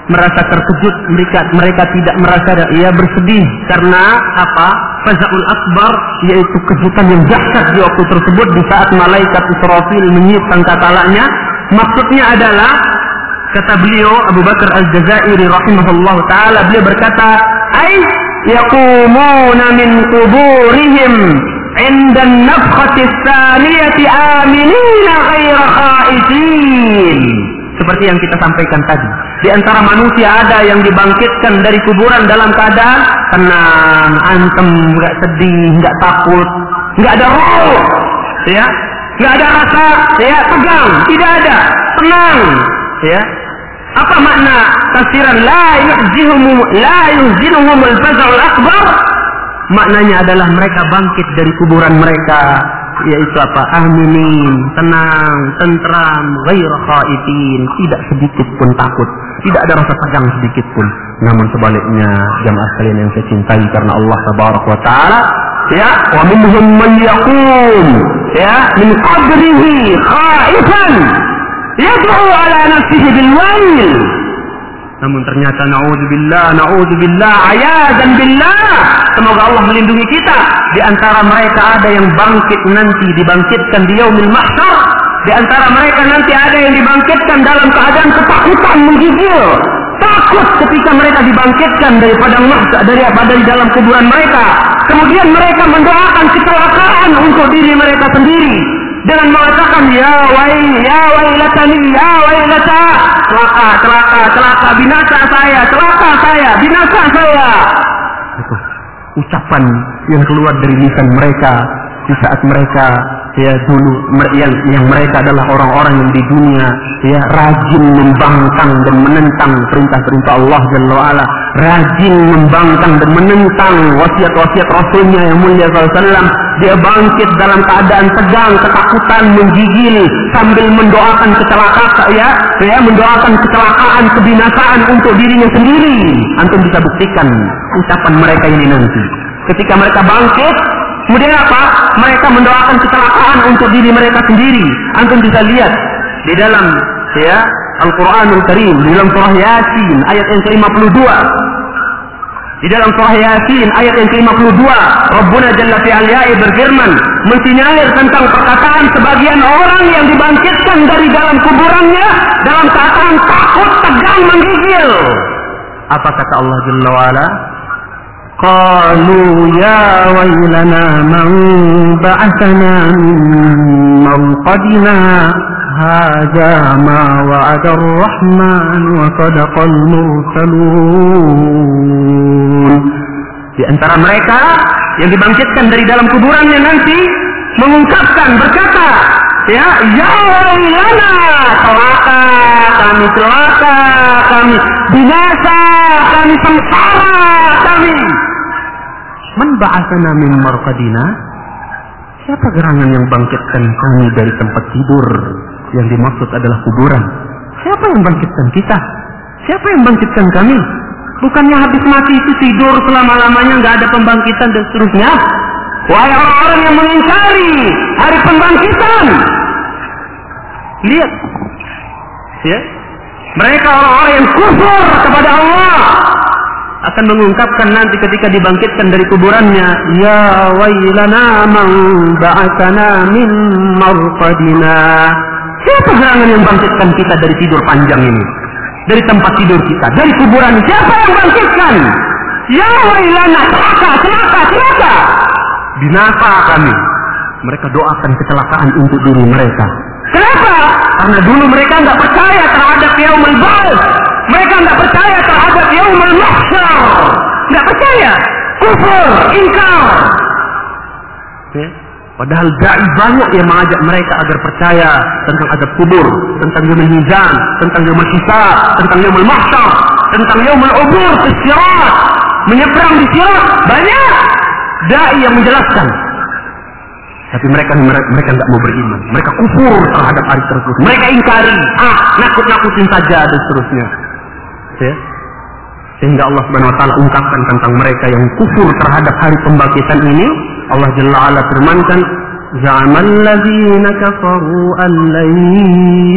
merasa terkejut mereka mereka tidak merasa ya bersedih karena apa? Fazaul akbar yaitu kejutan yang dahsyat di waktu tersebut di saat malaikat Israfil menyiap sangkatalanya maksudnya adalah Kata beliau Abu Bakar Al-Jazairi rahimahullah taala beliau berkata, "Ai yaqumuna min quburihim inda an-nafkhati tsaniyati aminina ghaira khaifin." Seperti yang kita sampaikan tadi. Di antara manusia ada yang dibangkitkan dari kuburan dalam keadaan tenang, antem, nggak sedih, nggak takut, nggak ada roh, ya, nggak ada rasa, ya, tegang, tidak ada, tenang, ya apa makna tafsiran la yuhzinuhum la yuhzinuhum al-faza'ul akbar? Maknanya adalah mereka bangkit dari kuburan mereka yaitu apa? Aminin, tenang, tentram, ghair khaifin, tidak sedikit pun takut, tidak ada rasa tegang sedikit pun. Namun sebaliknya, jamaah sekalian yang saya cintai karena Allah tabaraka wa taala, ya, wa minhum man yaqum, ya, min qabrihi khaifan, yad'u ala nafsihi bil wail. Namun ternyata naudzubillah, naudzubillah, dan billah. Semoga Allah melindungi kita. Di antara mereka ada yang bangkit nanti dibangkitkan di yaumil mahsyar. Di antara mereka nanti ada yang dibangkitkan dalam keadaan ketakutan menggigil. Takut ketika mereka dibangkitkan dari padang mahsyar dari dari dalam kuburan mereka. Kemudian mereka mendoakan kecelakaan untuk diri mereka sendiri dengan mengatakan ya wai ya wailatani ya wailata. Celaka celaka celaka. Binasa saya celaka saya binasa saya. Itu ucapan yang keluar dari lisan mereka di saat mereka ya dulu yang yang mereka adalah orang-orang yang di dunia ya rajin membangkang dan menentang perintah-perintah Allah Jalla wa'ala. Rajin membangkang dan menentang wasiat-wasiat Rasulnya yang mulia SAW dia bangkit dalam keadaan tegang ketakutan menggigil sambil mendoakan kecelakaan ya ya mendoakan kecelakaan kebinasaan untuk dirinya sendiri. Antum bisa buktikan ucapan mereka ini nanti. Ketika mereka bangkit Kemudian apa? Mereka mendoakan kecelakaan untuk diri mereka sendiri. Antum bisa lihat di dalam ya Al-Qur'anul Karim di dalam surah Yasin ayat yang ke-52. Di dalam surah Yasin ayat yang ke-52, Rabbuna Jalla fi Aliyai berfirman, mensinyalir tentang perkataan sebagian orang yang dibangkitkan dari dalam kuburannya dalam keadaan takut, tegang, menggigil. Apa kata Allah Jalla wa'ala? قالوا يا ويلنا من بعثنا من مرقدنا هذا ما وعد الرحمن وصدق المرسلون di antara mereka yang dibangkitkan dari dalam kuburannya nanti mengungkapkan berkata ya ya wailana celaka kami celaka kami binasa kami sengsara kami man ba'atsana min marqadina? Siapa gerangan yang bangkitkan kami dari tempat tidur? Yang dimaksud adalah kuburan. Siapa yang bangkitkan kita? Siapa yang bangkitkan kami? Bukannya habis mati itu tidur selama-lamanya nggak ada pembangkitan dan seterusnya? Wahai orang-orang yang mengingkari hari pembangkitan. Lihat. Ya. Mereka orang-orang yang kufur kepada Allah akan mengungkapkan nanti ketika dibangkitkan dari kuburannya ya wailana man ba'atsana min marqadina siapa gerangan yang bangkitkan kita dari tidur panjang ini dari tempat tidur kita dari kuburan siapa yang bangkitkan ya wailana celaka celaka celaka binasa kami. Mereka doakan kecelakaan untuk diri mereka. Kenapa? Karena dulu mereka nggak percaya terhadap yaumul ba'ats. Mereka nggak percaya terhadap yaumul mahsyar. Nggak percaya. Kufur, ingkar. Okay. Padahal dai banyak yang mengajak mereka agar percaya tentang adab kubur, tentang yaumul mizan, tentang yaumul hisab, tentang yaumul mahsyar, tentang yaumul ubur, sirat, menyeberang di sirat. Banyak dai yang menjelaskan. Tapi mereka mereka nggak mau beriman. Mereka kufur terhadap hari tersebut. Mereka ingkari. Ah, nakut-nakutin saja dan seterusnya. Ya. Sehingga Allah Subhanahu wa taala ungkapkan tentang mereka yang kufur terhadap hari pembangkitan ini. Allah Jalla ala firmankan, زعم الذين كفروا أن لن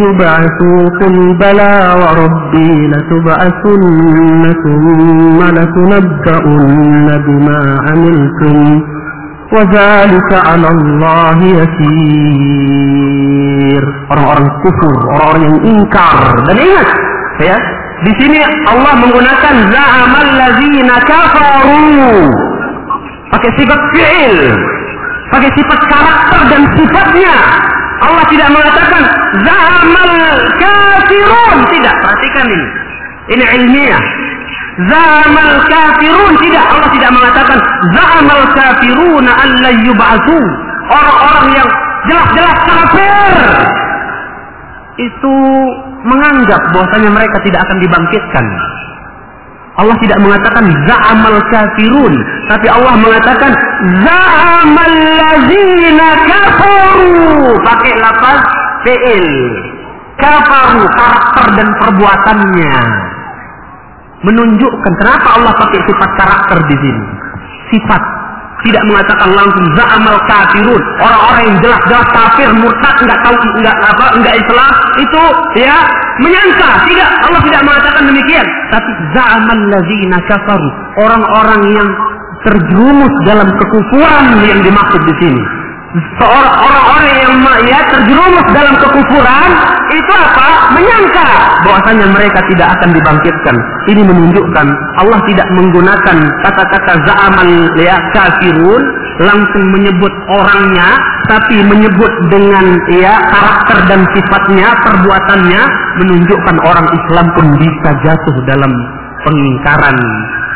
يبعثوا قل بلى وربي لتبعثن ثم لتنبؤن بما عملتم وذلك على الله يسير orang-orang kufur, orang-orang yang ingkar dan ingat ya di sini Allah menggunakan za'amal ladzina kafaru pakai sifat fi'il pakai sifat karakter dan sifatnya. Allah tidak mengatakan zamal kafirun tidak. Perhatikan ini. Ini ilmiah. Zamal kafirun tidak. Allah tidak mengatakan zamal kafiruna alla yub'atsu. Orang-orang yang jelas-jelas kafir itu menganggap bahwasanya mereka tidak akan dibangkitkan. Allah tidak mengatakan za'amal kafirun, tapi Allah mengatakan za'amal ladzina kafaru. Pakai lafaz fi'il. Kafaru karakter dan perbuatannya. Menunjukkan kenapa Allah pakai sifat karakter di sini. Sifat tidak mengatakan langsung za'amal kafirun. Orang-orang yang jelas-jelas kafir murtad nggak tahu nggak apa nggak Islam itu ya menyangka. Tidak Allah tidak mengatakan demikian. Tapi za'amal ladzina kafaru. Orang-orang yang terjerumus dalam kekufuran yang dimaksud di sini seorang orang-orang yang ya terjerumus dalam kekufuran itu apa? Menyangka bahwasanya mereka tidak akan dibangkitkan. Ini menunjukkan Allah tidak menggunakan kata-kata za'amal ya kafirun langsung menyebut orangnya tapi menyebut dengan ya karakter dan sifatnya, perbuatannya menunjukkan orang Islam pun bisa jatuh dalam pengingkaran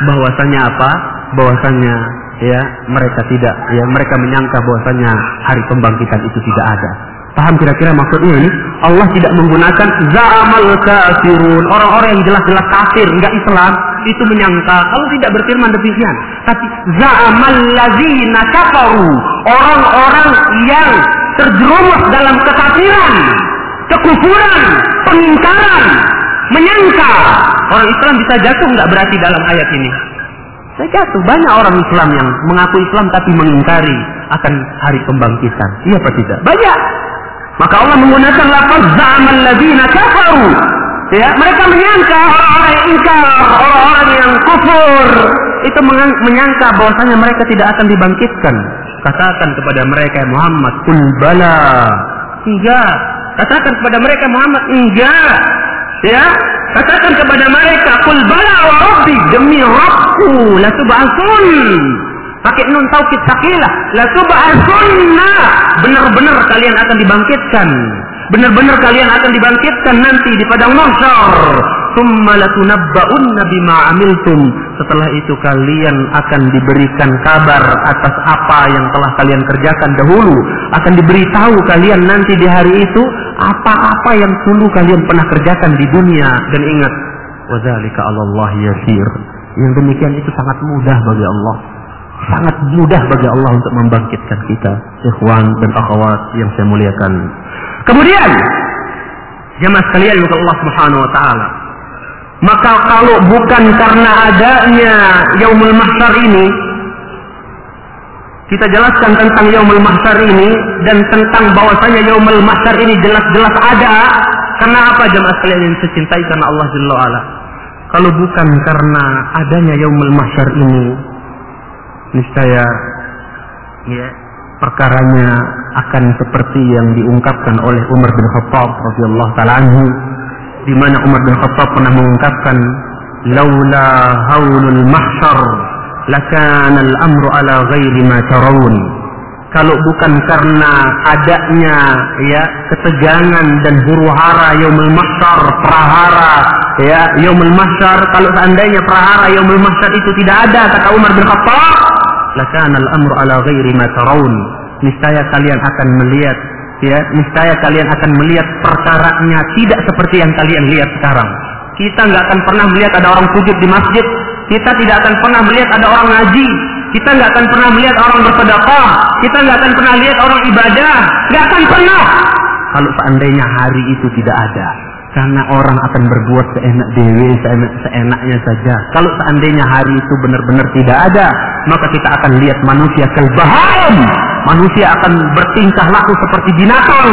bahwasanya apa? Bahwasanya ya mereka tidak ya mereka menyangka bahwasanya hari pembangkitan itu tidak ada. Paham kira-kira maksudnya ini? Allah tidak menggunakan za'amal kafirun. Orang-orang yang jelas-jelas kafir, enggak Islam, itu menyangka kalau tidak berfirman demikian. Tapi za'amal ladzina kafaru. Orang-orang yang terjerumus dalam kekafiran, kekufuran, pengingkaran, menyangka orang Islam bisa jatuh enggak berarti dalam ayat ini. Jatuh banyak orang Islam yang mengaku Islam tapi mengingkari akan hari pembangkitan. Iya apa tidak? Banyak. Maka Allah menggunakan lafaz zaman ladina kafaru. Ya, mereka menyangka orang-orang yang ingkar, orang-orang yang kufur itu menyangka bahwasanya mereka tidak akan dibangkitkan. Katakan kepada mereka Muhammad, "Kul bala." Enggak. Katakan kepada mereka Muhammad, enggak. Ya, katakan kepada mereka, "Kul bala wa rabbi demi Rabbku la tub'atsun." Pakai nun taukid sakilah. La tub'atsunna. Benar-benar kalian akan dibangkitkan. Benar-benar kalian akan dibangkitkan nanti di padang mahsyar. Thumma latunabba'unna bima amiltum. Setelah itu kalian akan diberikan kabar atas apa yang telah kalian kerjakan dahulu. Akan diberitahu kalian nanti di hari itu apa-apa yang dulu kalian pernah kerjakan di dunia. Dan ingat, wadzalika Allah yasir. Yang demikian itu sangat mudah bagi Allah. Sangat mudah bagi Allah untuk membangkitkan kita. Ikhwan dan akhwat yang saya muliakan. Kemudian, jemaah sekalian untuk Allah Subhanahu wa taala. Maka kalau bukan karena adanya yaumul mahsyar ini, kita jelaskan tentang yaumul mahsyar ini dan tentang bahwasanya yaumul mahsyar ini jelas-jelas ada. Karena apa jemaah sekalian yang saya cintai karena Allah Jalla wa'ala. Kalau bukan karena adanya yaumul mahsyar ini, niscaya ya perkaranya akan seperti yang diungkapkan oleh Umar bin Khattab radhiyallahu taala anhu di mana Umar bin Khattab pernah mengungkapkan laula haulul mahsyar lakana al-amru ala ghairi ma tarawun kalau bukan karena adanya ya ketegangan dan huru-hara yaumul mahsyar prahara ya yaumul mahsyar kalau seandainya prahara yaumul mahsyar itu tidak ada kata Umar bin Khattab lakana al-amru ala ghairi ma tarawun niscaya kalian akan melihat ya niscaya kalian akan melihat perkaranya tidak seperti yang kalian lihat sekarang. Kita nggak akan pernah melihat ada orang sujud di masjid. Kita tidak akan pernah melihat ada orang ngaji. Kita nggak akan pernah melihat orang bersedekah. Kita nggak akan pernah lihat orang ibadah. Nggak akan pernah. Kalau seandainya hari itu tidak ada, karena orang akan berbuat seenak dewi, seenak, seenaknya saja. Kalau seandainya hari itu benar-benar tidak ada, maka kita akan lihat manusia kelbahan. Manusia akan bertingkah laku seperti binatang.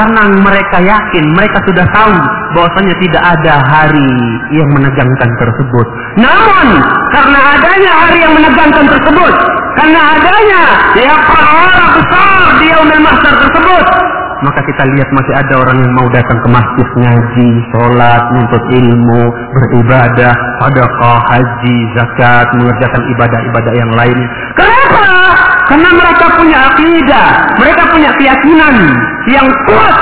Karena mereka yakin, mereka sudah tahu bahwasanya tidak ada hari yang menegangkan tersebut. Namun, karena adanya hari yang menegangkan tersebut, karena adanya ya perkara besar di yaumul mahsyar tersebut, maka kita lihat masih ada orang yang mau datang ke masjid ngaji, sholat, menuntut ilmu, beribadah, sedekah, haji, zakat, mengerjakan ibadah-ibadah yang lain. Kenapa? Karena mereka punya akidah, mereka punya keyakinan yang kuat,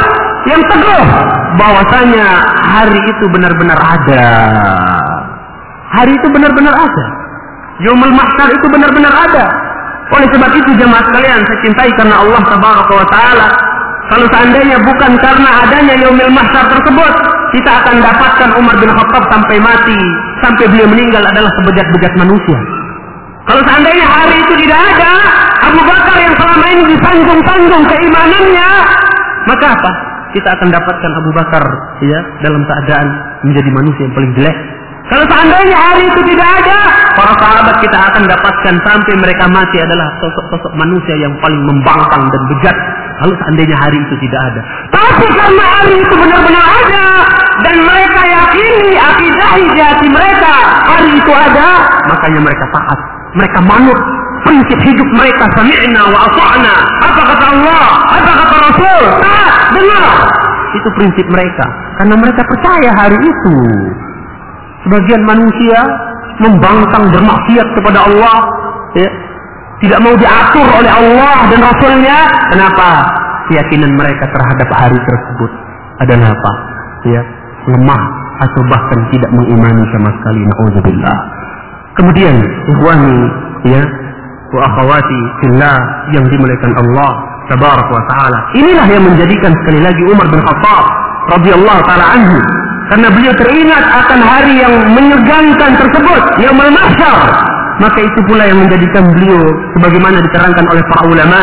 yang teguh bahwasanya hari itu benar-benar ada. Hari itu benar-benar ada. Yomul Mahsyar itu benar-benar ada. Oleh sebab itu jemaah sekalian saya cintai karena Allah wa taala kalau seandainya bukan karena adanya yaumil mahsyar tersebut, kita akan dapatkan Umar bin Khattab sampai mati, sampai beliau meninggal adalah sebejat-bejat manusia. Kalau seandainya hari itu tidak ada, Abu Bakar yang selama ini disanjung-sanjung keimanannya, maka apa? Kita akan dapatkan Abu Bakar ya dalam keadaan menjadi manusia yang paling jelek. Kalau seandainya hari itu tidak ada, para sahabat kita akan dapatkan sampai mereka mati adalah sosok-sosok manusia yang paling membangkang dan bejat kalau seandainya hari itu tidak ada. Tapi karena hari itu benar-benar ada dan mereka yakini akidah di hati mereka hari itu ada, makanya mereka taat, mereka manut prinsip hidup mereka sami'na wa ata'na. Apa kata Allah? Apa kata Rasul? Taat, dengar. Itu prinsip mereka karena mereka percaya hari itu. Sebagian manusia membangkang bermaksiat kepada Allah, ya, tidak mau diatur oleh Allah dan Rasulnya. Kenapa? Keyakinan mereka terhadap hari tersebut adalah apa? Ya, lemah atau bahkan tidak mengimani sama sekali. Nauzubillah. Kemudian, ikhwani, ya, wa akhawati fillah yang dimuliakan Allah tabarak wa taala. Inilah yang menjadikan sekali lagi Umar bin Khattab radhiyallahu taala anhu karena beliau teringat akan hari yang menegangkan tersebut, yang mahsyar, maka itu pula yang menjadikan beliau sebagaimana diterangkan oleh para ulama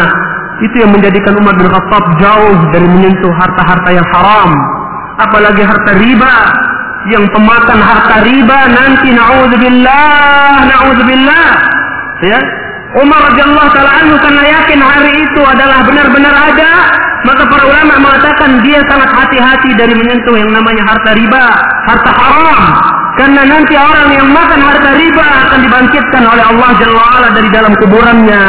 itu yang menjadikan Umar bin Khattab jauh dari menyentuh harta-harta yang haram. Apalagi harta riba yang pemakan harta riba nanti naudzubillah naudzubillah. Ya. Umar radhiyallahu taala anhu karena yakin hari itu adalah benar-benar ada maka para ulama mengatakan dia sangat hati-hati dari menyentuh yang namanya harta riba harta haram karena nanti orang yang makan harta riba akan dibangkitkan oleh Allah Jalla dari dalam kuburannya.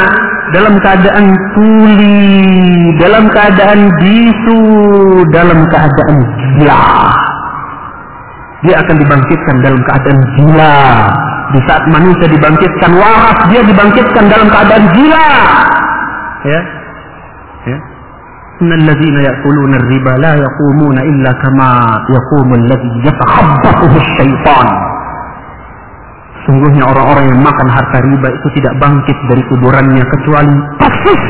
Dalam keadaan tuli, dalam keadaan bisu, dalam keadaan gila. Dia akan dibangkitkan dalam keadaan gila. Di saat manusia dibangkitkan waras, dia dibangkitkan dalam keadaan gila. Ya. إن الذين يأكلون الربا لا يقومون إلا كما يقوم الذي يتخبطه الشيطان Sungguhnya orang-orang yang makan harta riba itu tidak bangkit dari kuburannya kecuali persis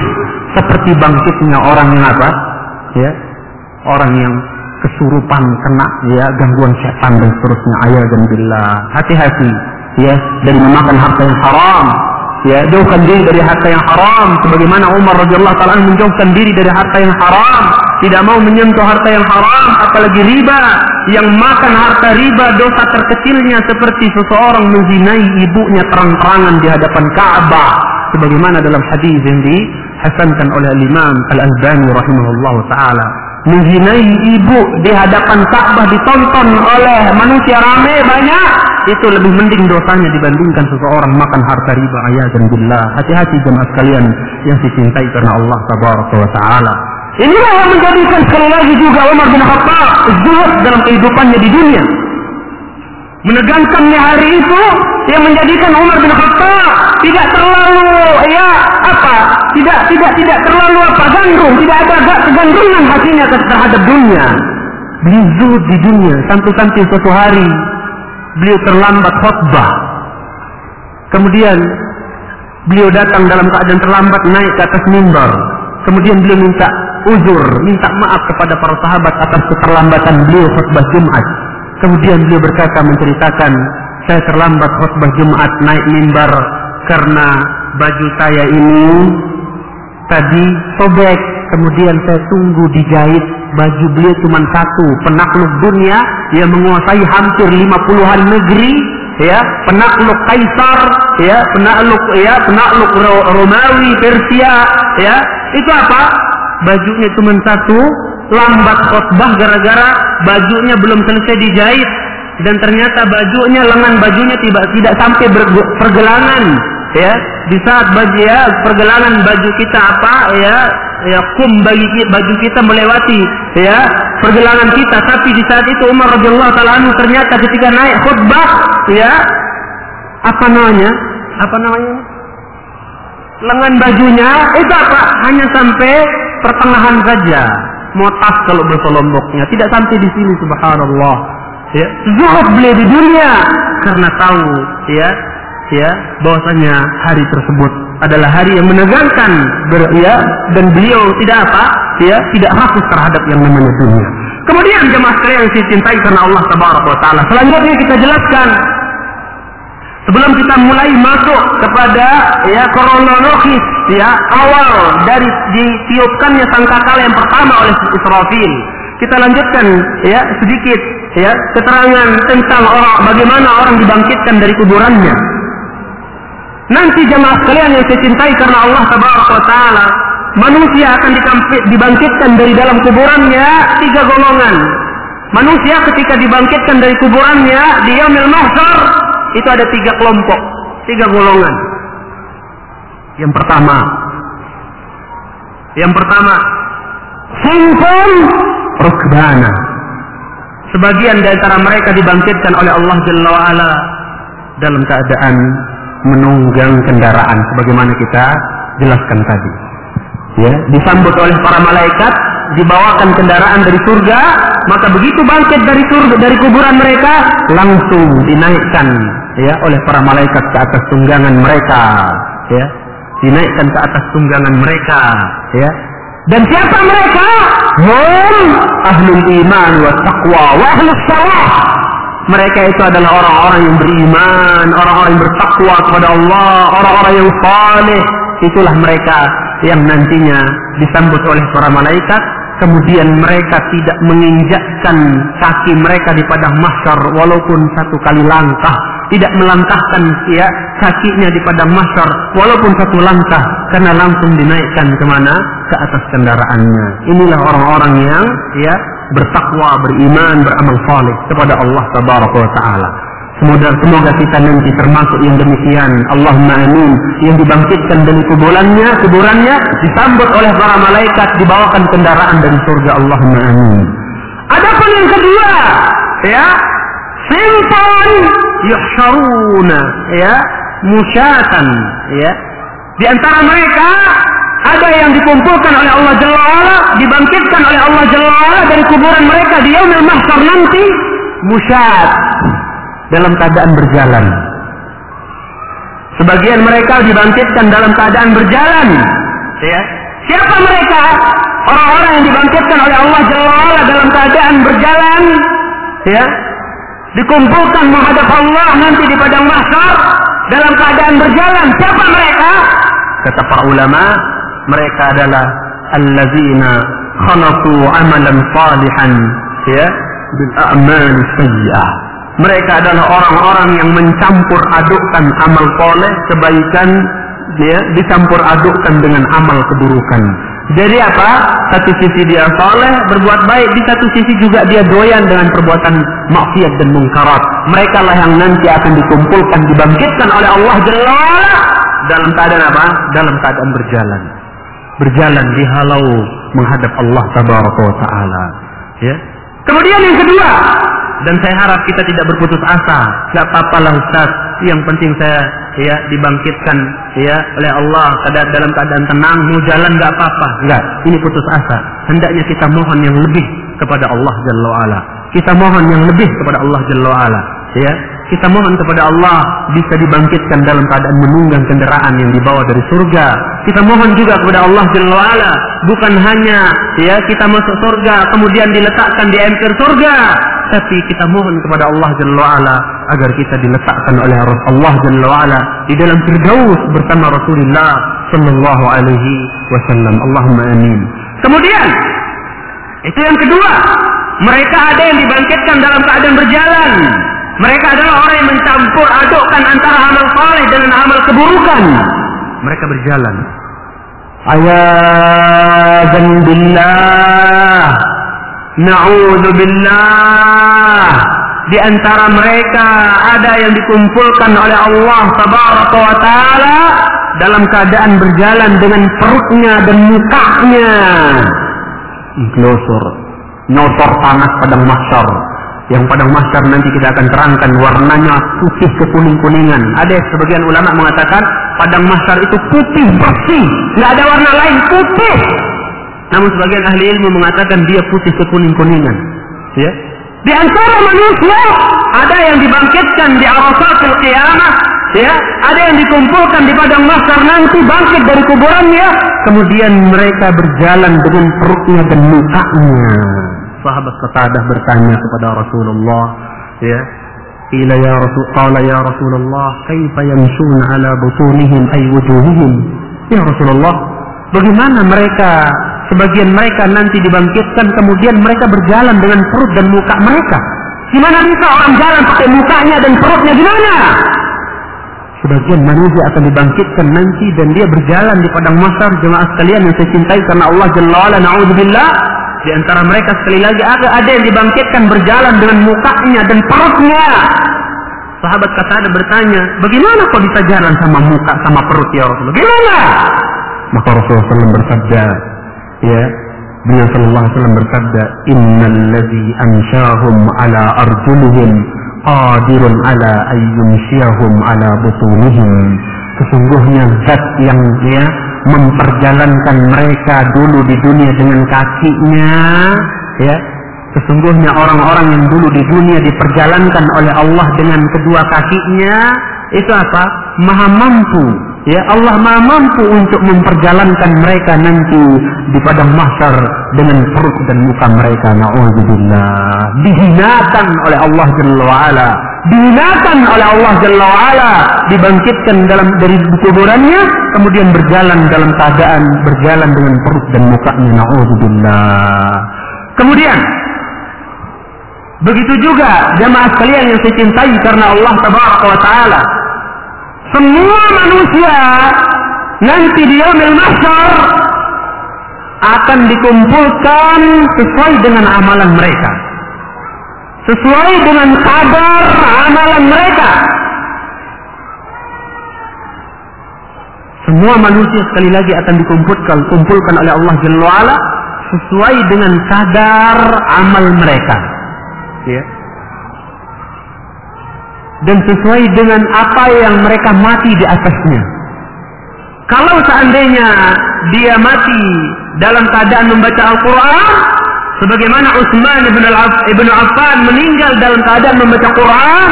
seperti bangkitnya orang yang apa? Ya, orang yang kesurupan kena ya gangguan setan dan seterusnya ayat dan billah. Hati-hati ya dari memakan harta yang haram ya jauhkan diri dari harta yang haram. Sebagaimana Umar radhiyallahu taala menjauhkan diri dari harta yang haram. Tidak mau menyentuh harta yang haram apalagi riba. Yang makan harta riba dosa terkecilnya seperti seseorang menzinai ibunya terang-terangan di hadapan Ka'bah. Sebagaimana dalam hadis yang dihasankan oleh Imam Al-Albani rahimahullah taala menzinai ibu di hadapan Ka'bah ditonton oleh manusia ramai banyak itu lebih mending dosanya dibandingkan seseorang makan harta riba dan billah. Hati-hati jemaah sekalian yang dicintai karena Allah tabaraka wa taala. Inilah yang menjadikan sekali lagi juga Umar bin Khattab zuhud dalam kehidupannya di dunia. Menegangkannya hari itu yang menjadikan Umar bin Khattab tidak terlalu ya apa tidak tidak tidak terlalu apa gandrung tidak ada agak kegandrungan hatinya terhadap dunia beliau di dunia sampai-sampai suatu hari beliau terlambat khutbah. Kemudian beliau datang dalam keadaan terlambat naik ke atas mimbar. Kemudian beliau minta uzur, minta maaf kepada para sahabat atas keterlambatan beliau khutbah Jumat. Kemudian beliau berkata menceritakan, saya terlambat khutbah Jumat naik mimbar karena baju saya ini tadi sobek. Kemudian saya tunggu dijahit baju beliau cuma satu, penakluk dunia yang menguasai hampir 50-an negeri, ya, penakluk Kaisar, ya, penakluk ya, penakluk Romawi, Persia, ya. Itu apa? Bajunya cuma satu, lambat khutbah gara-gara bajunya belum selesai dijahit. Dan ternyata bajunya lengan bajunya tidak tidak sampai pergelangan ya. Di saat baju ya pergelangan baju kita apa ya ya kum bagi baju kita melewati ya pergelangan kita. Tapi di saat itu Umar radhiyallahu taala ternyata ketika naik khutbah ya apa namanya? Apa namanya? Lengan bajunya itu apa? Hanya sampai pertengahan saja motas kalau berselomboknya tidak sampai di sini subhanallah ya zuhud beliau di dunia karena tahu ya ya bahwasanya hari tersebut adalah hari yang menegangkan ber, ya dan beliau tidak apa ya tidak rakus terhadap yang namanya dunia. Kemudian jemaah sekalian yang dicintai karena Allah tabaraka taala. Selanjutnya kita jelaskan sebelum kita mulai masuk kepada ya kronologis ya awal dari ditiupkannya sangkakala yang pertama oleh Israfil. Kita lanjutkan ya sedikit ya keterangan tentang orang bagaimana orang dibangkitkan dari kuburannya. Nanti jemaah sekalian yang saya cintai karena Allah Taala, manusia akan dibangkitkan dari dalam kuburannya tiga golongan. Manusia ketika dibangkitkan dari kuburannya di Yaumil Mahsyar itu ada tiga kelompok, tiga golongan. Yang pertama, yang pertama, simpan rukbana. Sebagian di antara mereka dibangkitkan oleh Allah Jalla wa'ala dalam keadaan menunggang kendaraan sebagaimana kita jelaskan tadi. Ya, disambut oleh para malaikat, dibawakan kendaraan dari surga, maka begitu bangkit dari surga dari kuburan mereka langsung dinaikkan ya oleh para malaikat ke atas tunggangan mereka, ya. Dinaikkan ke atas tunggangan mereka, ya. Dan siapa mereka? Hum ahlul iman wa taqwa wa ahlus mereka itu adalah orang-orang yang beriman, orang-orang yang bertakwa kepada Allah, orang-orang yang saleh. Itulah mereka yang nantinya disambut oleh para malaikat. Kemudian mereka tidak menginjakkan kaki mereka di padang mahsyar walaupun satu kali langkah. Tidak melangkahkan ya kakinya di padang mahsyar walaupun satu langkah karena langsung dinaikkan ke mana ke atas kendaraannya. Inilah orang-orang yang ya bertakwa, beriman, beramal saleh kepada Allah Tabaraka wa taala. Semoga semoga kita nanti termasuk yang demikian. Allahumma amin. Yang dibangkitkan dari kuburannya, kuburannya disambut oleh para malaikat, dibawakan kendaraan dari surga. Allahumma amin. Adapun yang kedua, ya, simpan yuhsyaruna, ya, musyatan, ya. Di antara mereka ada yang dikumpulkan oleh Allah Jalla dibangkitkan oleh Allah Jalla wa'ala dari kuburan mereka di yaumil mahsyar nanti musyad dalam keadaan berjalan. Sebagian mereka dibangkitkan dalam keadaan berjalan. Ya. Siapa mereka? Orang-orang yang dibangkitkan oleh Allah Jalla dalam keadaan berjalan. Ya. Dikumpulkan menghadap Allah nanti di padang mahsyar dalam keadaan berjalan. Siapa mereka? Kata para ulama, mereka adalah allazina khalaqu amalan salihan ya bil a'mal sayyi'ah. Mereka adalah orang-orang yang mencampur adukkan amal soleh kebaikan ya dicampur adukkan dengan amal keburukan. Jadi apa? Satu sisi dia soleh berbuat baik, di satu sisi juga dia doyan dengan perbuatan maksiat dan mungkarat. Mereka lah yang nanti akan dikumpulkan, dibangkitkan oleh Allah Jalla dalam keadaan apa? Dalam keadaan berjalan berjalan di halau menghadap Allah tabaraka taala ya kemudian yang kedua dan saya harap kita tidak berputus asa. Gak apa-apa lah Ustaz. Yang penting saya ya dibangkitkan ya oleh Allah. Dalam keadaan tenang mau jalan gak apa-apa. Enggak ini putus asa. Hendaknya kita mohon yang lebih kepada Allah Jalla wa'ala. Kita mohon yang lebih kepada Allah Jalla wa'ala ya kita mohon kepada Allah bisa dibangkitkan dalam keadaan menunggang kendaraan yang dibawa dari surga. Kita mohon juga kepada Allah Jalla. Bukan hanya ya kita masuk surga kemudian diletakkan di emper surga. Tapi kita mohon kepada Allah Jalla agar kita diletakkan oleh Allah Jalla di dalam firdaus bersama Rasulullah Sallallahu Alaihi Wasallam. Allahumma amin. Kemudian itu yang kedua. Mereka ada yang dibangkitkan dalam keadaan berjalan. Mereka adalah orang yang mencampur adukkan antara amal saleh dengan amal keburukan. Mereka berjalan. Ayazan billah. Na'udzu billah. Di antara mereka ada yang dikumpulkan oleh Allah tabaraka wa taala dalam keadaan berjalan dengan perutnya dan mukanya. Glosor, nyosor tanah padang mahsyar yang padang mahsyar nanti kita akan terangkan warnanya putih kekuning-kuningan. Ada sebagian ulama mengatakan padang mahsyar itu putih bersih, nggak ada warna lain, putih. Namun sebagian ahli ilmu mengatakan dia putih kekuning-kuningan. Ya. Di antara manusia ada yang dibangkitkan di arafatul qiyamah, ya, ada yang dikumpulkan di padang mahsyar nanti bangkit dari kuburannya, kemudian mereka berjalan dengan perutnya dan mukanya sahabat Qatadah bertanya kepada Rasulullah ya Ila ya Rasul qala ya Rasulullah kaifa yamshuna ala butunihim ay wujuhihim? Ya Rasulullah bagaimana mereka sebagian mereka nanti dibangkitkan kemudian mereka berjalan dengan perut dan muka mereka? Gimana bisa orang jalan pakai mukanya dan perutnya? Gimana? Sebagian manusia akan dibangkitkan nanti dan dia berjalan di padang mahsyar jemaah sekalian yang saya cintai karena Allah Jalla wa'ala na'udzubillah di antara mereka sekali lagi ada ada yang dibangkitkan berjalan dengan mukanya dan perutnya. Sahabat kata ada bertanya, bagaimana kok bisa jalan sama muka sama perut ya Rasulullah? Gimana? Maka Rasulullah SAW bersabda, ya, Beliau sallallahu alaihi wasallam bersabda, "Innal ladzi anshahum ala arjulihim qadirun ala ayyunshiyahum ala butunihim." Sesungguhnya zat yang ya memperjalankan mereka dulu di dunia dengan kakinya ya. Sesungguhnya orang-orang yang dulu di dunia diperjalankan oleh Allah dengan kedua kakinya itu apa? Maha mampu ya Allah maha mampu untuk memperjalankan mereka nanti di padang mahsyar dengan perut dan muka mereka. Naudzubillah. Dihinakan oleh Allah jalla wa ala dihinakan oleh Allah Jalla wa'ala. Dibangkitkan dalam dari kuburannya kemudian berjalan dalam keadaan berjalan dengan perut dan mukanya. Na'udzubillah. Kemudian begitu juga jamaah sekalian yang saya cintai karena Allah tabaraka wa taala semua manusia nanti di yaumil mahsyar akan dikumpulkan sesuai dengan amalan mereka sesuai dengan kadar amalan mereka. Semua manusia sekali lagi akan dikumpulkan kumpulkan oleh Allah Jalla sesuai dengan kadar amal mereka. Ya. Dan sesuai dengan apa yang mereka mati di atasnya. Kalau seandainya dia mati dalam keadaan membaca Al-Quran, sebagaimana Utsman ibn, ibn Affan meninggal dalam keadaan membaca Quran,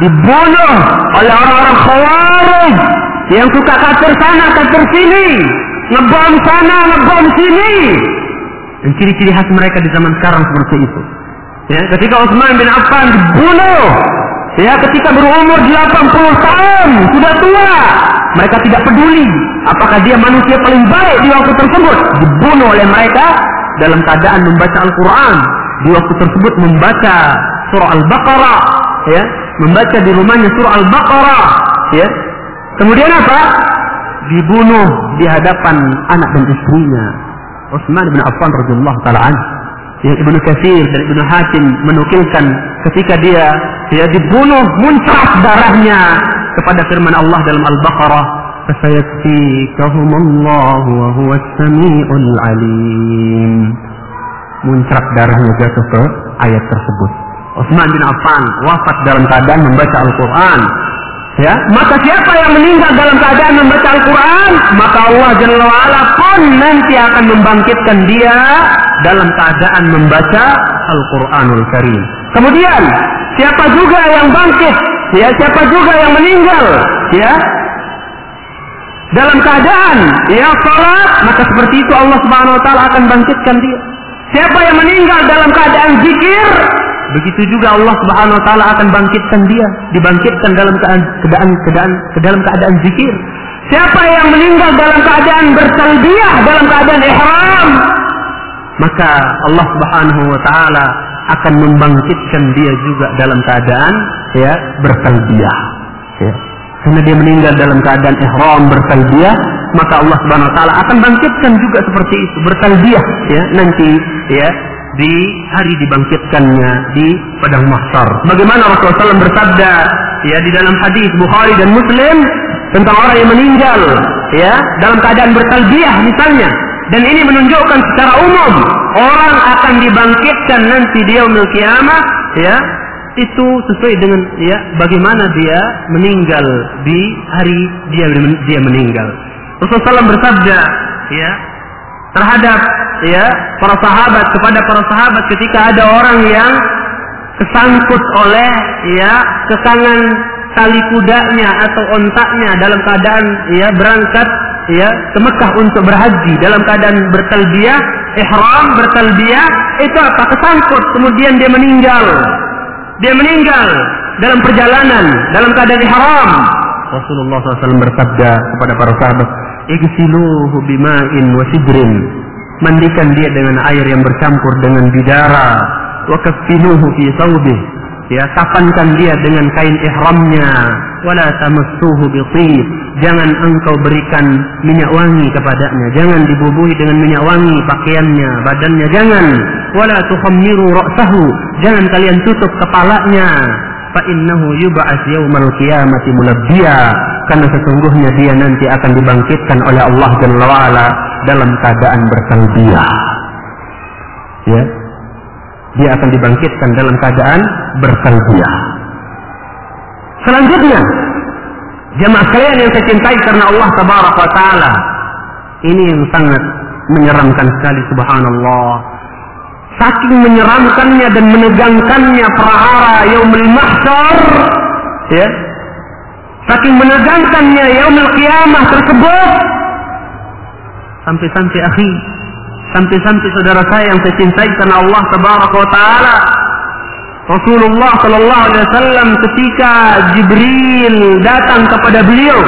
dibunuh oleh orang-orang Khawarij yang suka kafir sana, kafir sini, ngebom sana, ngebom sini. Dan ciri-ciri khas mereka di zaman sekarang seperti itu. Ya, ketika Utsman bin Affan dibunuh, ya ketika berumur 80 tahun, sudah tua, mereka tidak peduli apakah dia manusia paling baik di waktu tersebut, dibunuh oleh mereka dalam keadaan membaca Al-Qur'an. Di waktu tersebut membaca surah Al-Baqarah, ya, membaca di rumahnya surah Al-Baqarah, ya. Kemudian apa? Dibunuh di hadapan anak dan istrinya. Utsman bin Affan radhiyallahu taala anhu yang Ibnu Katsir dan Ibnu Hakim menukilkan ketika dia dia dibunuh muncrat darahnya kepada firman Allah dalam Al-Baqarah fasayakfikahumullahu wa huwas samiul alim. Muncrat darahnya jatuh ke ayat tersebut. Utsman bin Affan wafat dalam keadaan membaca Al-Qur'an ya? Maka siapa yang meninggal dalam keadaan membaca Al-Quran maka Allah Jalla wa'ala pun nanti akan membangkitkan dia dalam keadaan membaca Al-Quranul Karim. Kemudian siapa juga yang bangkit? Ya siapa juga yang meninggal? Ya? Dalam keadaan ya salat maka seperti itu Allah Subhanahu wa taala akan bangkitkan dia. Siapa yang meninggal dalam keadaan zikir begitu juga Allah Subhanahu wa taala akan bangkitkan dia dibangkitkan dalam keadaan keadaan ke dalam keadaan zikir. Siapa yang meninggal dalam keadaan bertalbiyah dalam keadaan ihram maka Allah Subhanahu wa taala akan membangkitkan dia juga dalam keadaan ya bertalbiyah. Ya. Karena dia meninggal dalam keadaan ihram bertalbiyah maka Allah Subhanahu wa taala akan bangkitkan juga seperti itu bertalbiyah ya. Nanti ya di hari dibangkitkannya di padang mahsyar. Bagaimana Rasulullah SAW bersabda ya di dalam hadis Bukhari dan Muslim tentang orang yang meninggal ya dalam keadaan bertalbiyah misalnya dan ini menunjukkan secara umum orang akan dibangkitkan nanti di yaumil kiamah ya itu sesuai dengan ya bagaimana dia meninggal di hari dia dia meninggal. Rasulullah SAW bersabda ya terhadap ya para sahabat kepada para sahabat ketika ada orang yang kesangkut oleh ya kekangan tali kudanya atau ontaknya dalam keadaan ya berangkat ya ke Mekah untuk berhaji dalam keadaan bertalbiyah ihram bertalbiyah itu apa? Kesangkut. Kemudian dia meninggal. Dia meninggal dalam perjalanan dalam keadaan ihram. Rasulullah SAW bersabda kepada para sahabat, "Igsiluhu bima'in wa sidrin." Mandikan dia dengan air yang bercampur dengan bidara, wa kaffinuhu fi thawbih. Ya, kafankan dia dengan kain ihramnya, wala tamassuhu bi Jangan engkau berikan minyak wangi kepadanya, jangan dibubuhi dengan minyak wangi pakaiannya, badannya, jangan. Wala tukhammiru ra'sahu, jangan kalian tutup kepalanya. Fa innahu yub'ats yaumal qiyamati mulabbiya, karena sesungguhnya dia nanti akan dibangkitkan oleh Allah Jalla wa'ala dalam keadaan bertalbiyah. Ya, dia akan dibangkitkan dalam keadaan bertalbiyah. Selanjutnya, jemaah sekalian yang saya cintai karena Allah tabaraka taala. Ini yang sangat menyeramkan sekali subhanallah. Saking menyeramkannya dan menegangkannya perahara yaumul mahsyar, ya. Saking menegangkannya yaumul kiamah tersebut sampai-sampai akhir sampai-sampai saudara saya yang saya cintai karena Allah tabaraka wa taala Rasulullah sallallahu alaihi wasallam ketika Jibril datang kepada beliau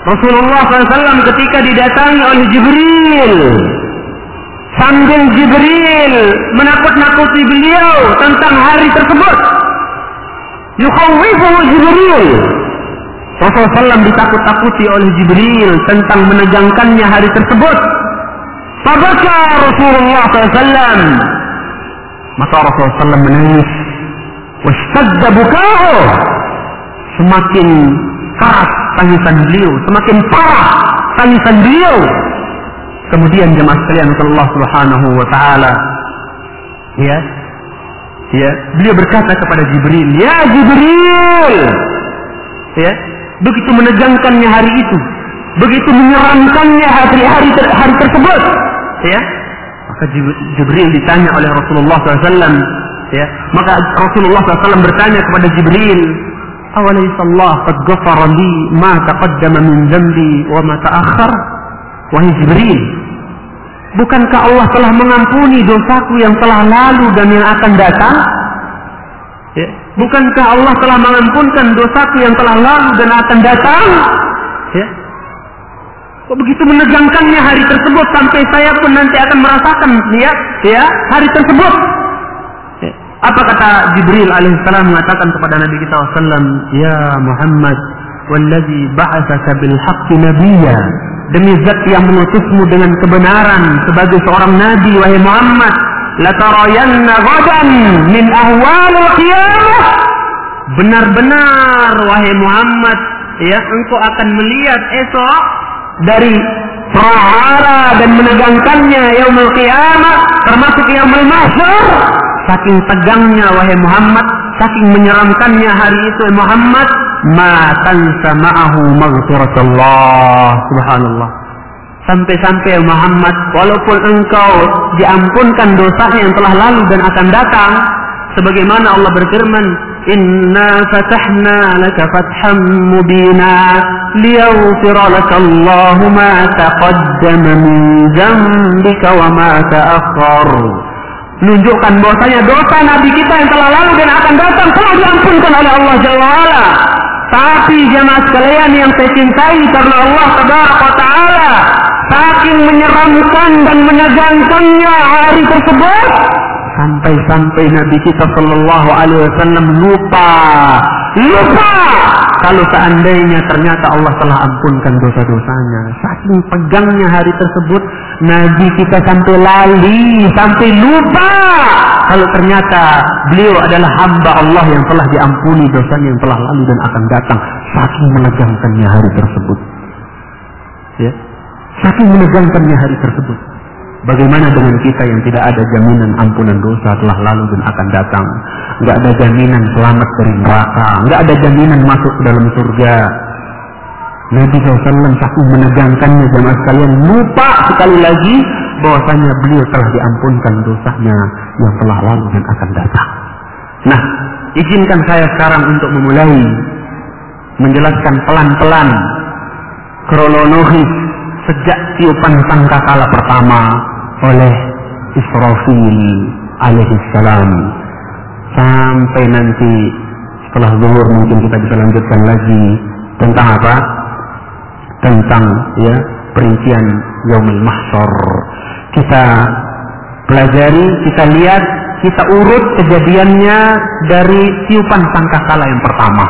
Rasulullah SAW ketika didatangi oleh Jibril sambil Jibril menakut-nakuti beliau tentang hari tersebut yukhawifuhu Jibril Rasulullah SAW ditakut-takuti oleh Jibril tentang menegangkannya hari tersebut. Fabaka Rasulullah SAW. Maka Rasulullah SAW menangis. Wastadda buka'u. Semakin keras tangisan beliau. Semakin parah tangisan beliau. Kemudian jemaah sekalian Allah Subhanahu wa taala ya ya beliau berkata kepada Jibril ya Jibril ya Begitu menegangkannya hari itu. Begitu menyeramkannya hari-hari ter hari tersebut. Ya. Maka Jibril ditanya oleh Rasulullah SAW. Ya. Maka Rasulullah SAW bertanya kepada Jibril. Qad ghafara li ma taqaddama min dhanbi wa ma ta'akhkhar? Wahai Jibril, bukankah Allah telah mengampuni dosaku yang telah lalu dan yang akan datang? Ya. Bukankah Allah telah mengampunkan dosaku yang telah lalu dan akan datang? Ya. Kok begitu menegangkannya hari tersebut sampai saya pun nanti akan merasakan ya, ya hari tersebut. Ya. Apa kata Jibril alaihissalam mengatakan kepada Nabi kita wasallam, Ya Muhammad, wallazi ba'athaka bil haqqi nabiyya demi zat yang mengutusmu dengan kebenaran sebagai seorang nabi wahai Muhammad latarayanna ghadan min ahwalil qiyamah. Benar-benar wahai Muhammad ya engkau akan melihat esok dari prahara dan menegangkannya yaumul qiyamah termasuk yaumul mahsyar. Saking tegangnya wahai Muhammad saking menyeramkannya hari itu Muhammad ma tansa ma'ahu maghfiratullah subhanallah. Sampai-sampai Muhammad walaupun engkau diampunkan dosanya yang telah lalu dan akan datang sebagaimana Allah berfirman inna fatahna laka fatham mubina liyaghfira laka Allah ma taqaddama min dhanbika wa ma ta'akhkhar. Menunjukkan bahwasanya dosa nabi kita yang telah lalu dan akan datang telah diampunkan oleh Allah Jalla tapi jemaah sekalian yang saya cintai karena Allah Taala saking menyeramkan dan menegangkannya hari tersebut sampai-sampai Nabi kita Shallallahu Alaihi Wasallam lupa. Lupa! Kalau seandainya ternyata Allah telah ampunkan dosa-dosanya saking pegangnya hari tersebut Nabi kita sampai lali sampai lupa. Kalau ternyata beliau adalah hamba Allah yang telah diampuni dosanya yang telah lalu dan akan datang saking menegangkannya hari tersebut. Ya? Saking menegangkannya hari tersebut. Bagaimana dengan kita yang tidak ada jaminan ampunan dosa telah lalu dan akan datang? Nggak ada jaminan selamat dari neraka. Nggak ada jaminan masuk ke dalam surga. Nabi SAW saking menegangkannya jamaah sekalian lupa sekali lagi bahwasanya beliau telah diampunkan dosanya yang telah lalu dan akan datang. Nah, izinkan saya sekarang untuk memulai menjelaskan pelan-pelan kronologis sejak tiupan sangkakala pertama oleh Israfil alaihissalam sampai nanti setelah zuhur mungkin kita bisa lanjutkan lagi tentang apa? Tentang ya perincian yaumul mahsyar. Kita pelajari, kita lihat, kita urut kejadiannya dari tiupan sangkakala yang pertama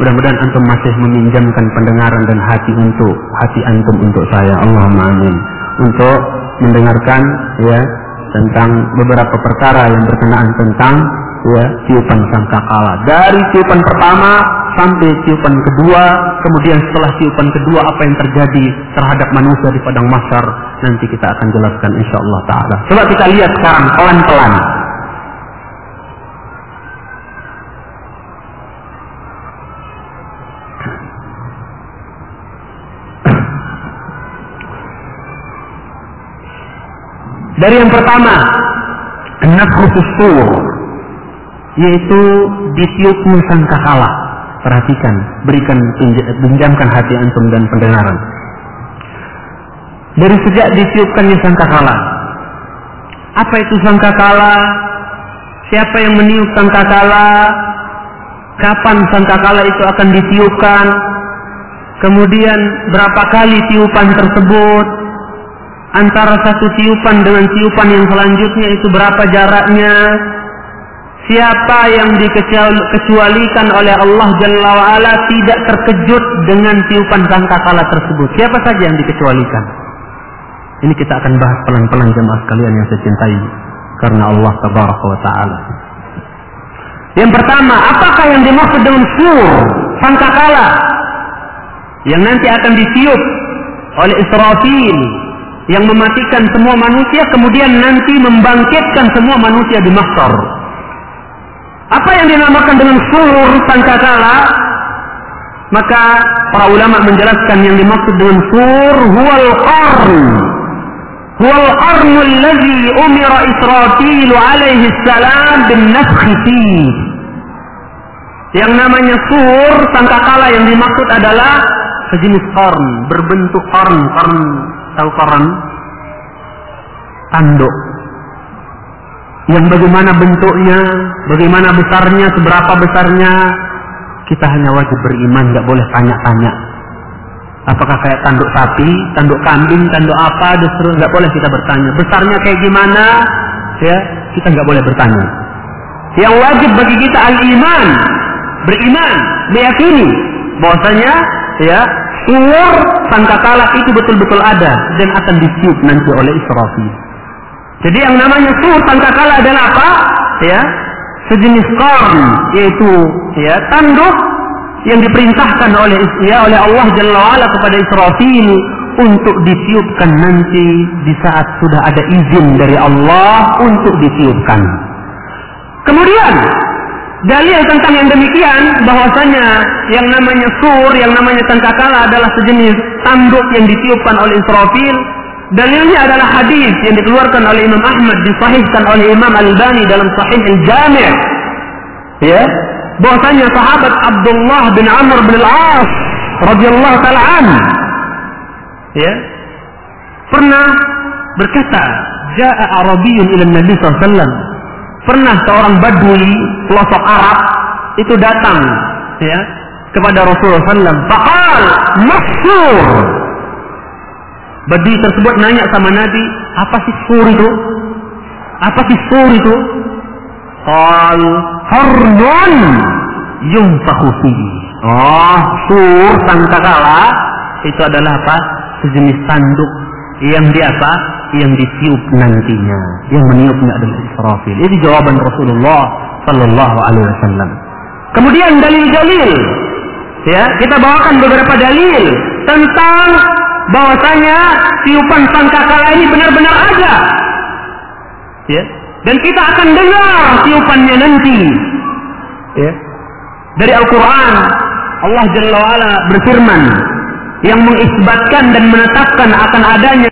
Mudah-mudahan antum masih meminjamkan pendengaran dan hati untuk hati antum untuk saya. Allahumma amin. Untuk mendengarkan ya tentang beberapa perkara yang berkenaan tentang ya tiupan sangkakala. Dari tiupan pertama sampai tiupan kedua, kemudian setelah tiupan kedua apa yang terjadi terhadap manusia di padang mahsyar nanti kita akan jelaskan insyaallah taala. Coba kita lihat sekarang pelan-pelan Dari yang pertama, nafkhus sur yaitu ditiupnya sangkakala. Perhatikan, berikan pinjamkan hati antum dan pendengaran. Dari sejak ditiupkannya sangkakala. Apa itu sangkakala? Siapa yang meniup sangkakala? Kapan sangkakala itu akan ditiupkan? Kemudian berapa kali tiupan tersebut? Antara satu tiupan dengan tiupan yang selanjutnya itu berapa jaraknya? Siapa yang dikecualikan oleh Allah Jalla wa'ala tidak terkejut dengan tiupan sangkakala tersebut? Siapa saja yang dikecualikan? Ini kita akan bahas pelan-pelan jemaah sekalian yang saya cintai karena Allah tabaraka wa ta'ala. Yang pertama apakah yang dimaksud dengan sur sangkakala? Yang nanti akan ditiup oleh Israfil yang mematikan semua manusia kemudian nanti membangkitkan semua manusia di mahsyar. Apa yang dinamakan dengan sur sangkakala? Maka para ulama menjelaskan yang dimaksud dengan sur huwal qarn. Huwal qarn alladhi umira Israfil alaihi salam bin nafkhi Yang namanya sur, sangkakala yang dimaksud adalah sejenis qarn, berbentuk qarn, qarn, tahu qarn? Tanduk. Yang bagaimana bentuknya, bagaimana besarnya, seberapa besarnya, kita hanya wajib beriman, nggak boleh tanya-tanya. Apakah kayak tanduk sapi, tanduk kambing, tanduk apa, justru nggak boleh kita bertanya. Besarnya kayak gimana, ya kita nggak boleh bertanya. Yang wajib bagi kita al-iman, beriman, meyakini bahwasanya ya sur sangkakala itu betul-betul ada dan akan ditiup nanti oleh Israfil. Jadi yang namanya sur sangkakala adalah apa? Ya, sejenis korn yaitu ya tanduk yang diperintahkan oleh ya oleh Allah Jalla wa'ala kepada Israfil untuk ditiupkan nanti di saat sudah ada izin dari Allah untuk ditiupkan. Kemudian dalil tentang yang demikian bahwasanya yang namanya sur, yang namanya tangkakala adalah sejenis tanduk yang ditiupkan oleh Israfil. Dalilnya adalah hadis yang dikeluarkan oleh Imam Ahmad disahihkan oleh Imam Al-Bani dalam Sahih Al-Jami'. Ya, bahwasanya sahabat Abdullah bin Amr bin Al-As radhiyallahu taala an ya pernah berkata, "Ja'a Arabiyyun ila Nabi sallallahu Pernah seorang badui pelosok Arab itu datang ya kepada Rasulullah sallallahu Fakal masyhur Badi tersebut nanya sama Nabi, apa sih sur itu? Apa sih sur itu? Qal harnun yunfakhu Oh, sur sangkakala itu adalah apa? Sejenis tanduk yang di apa? Yang ditiup nantinya. Yang meniupnya adalah Israfil. Ini jawaban Rasulullah sallallahu alaihi wasallam. Kemudian dalil-dalil ya, kita bawakan beberapa dalil tentang bahwasanya tiupan sangkakala ini benar-benar ada. Ya. Dan kita akan dengar tiupannya nanti. Ya. Dari Al-Quran, Allah Jalla wa'ala berfirman, yang mengisbatkan dan menetapkan akan adanya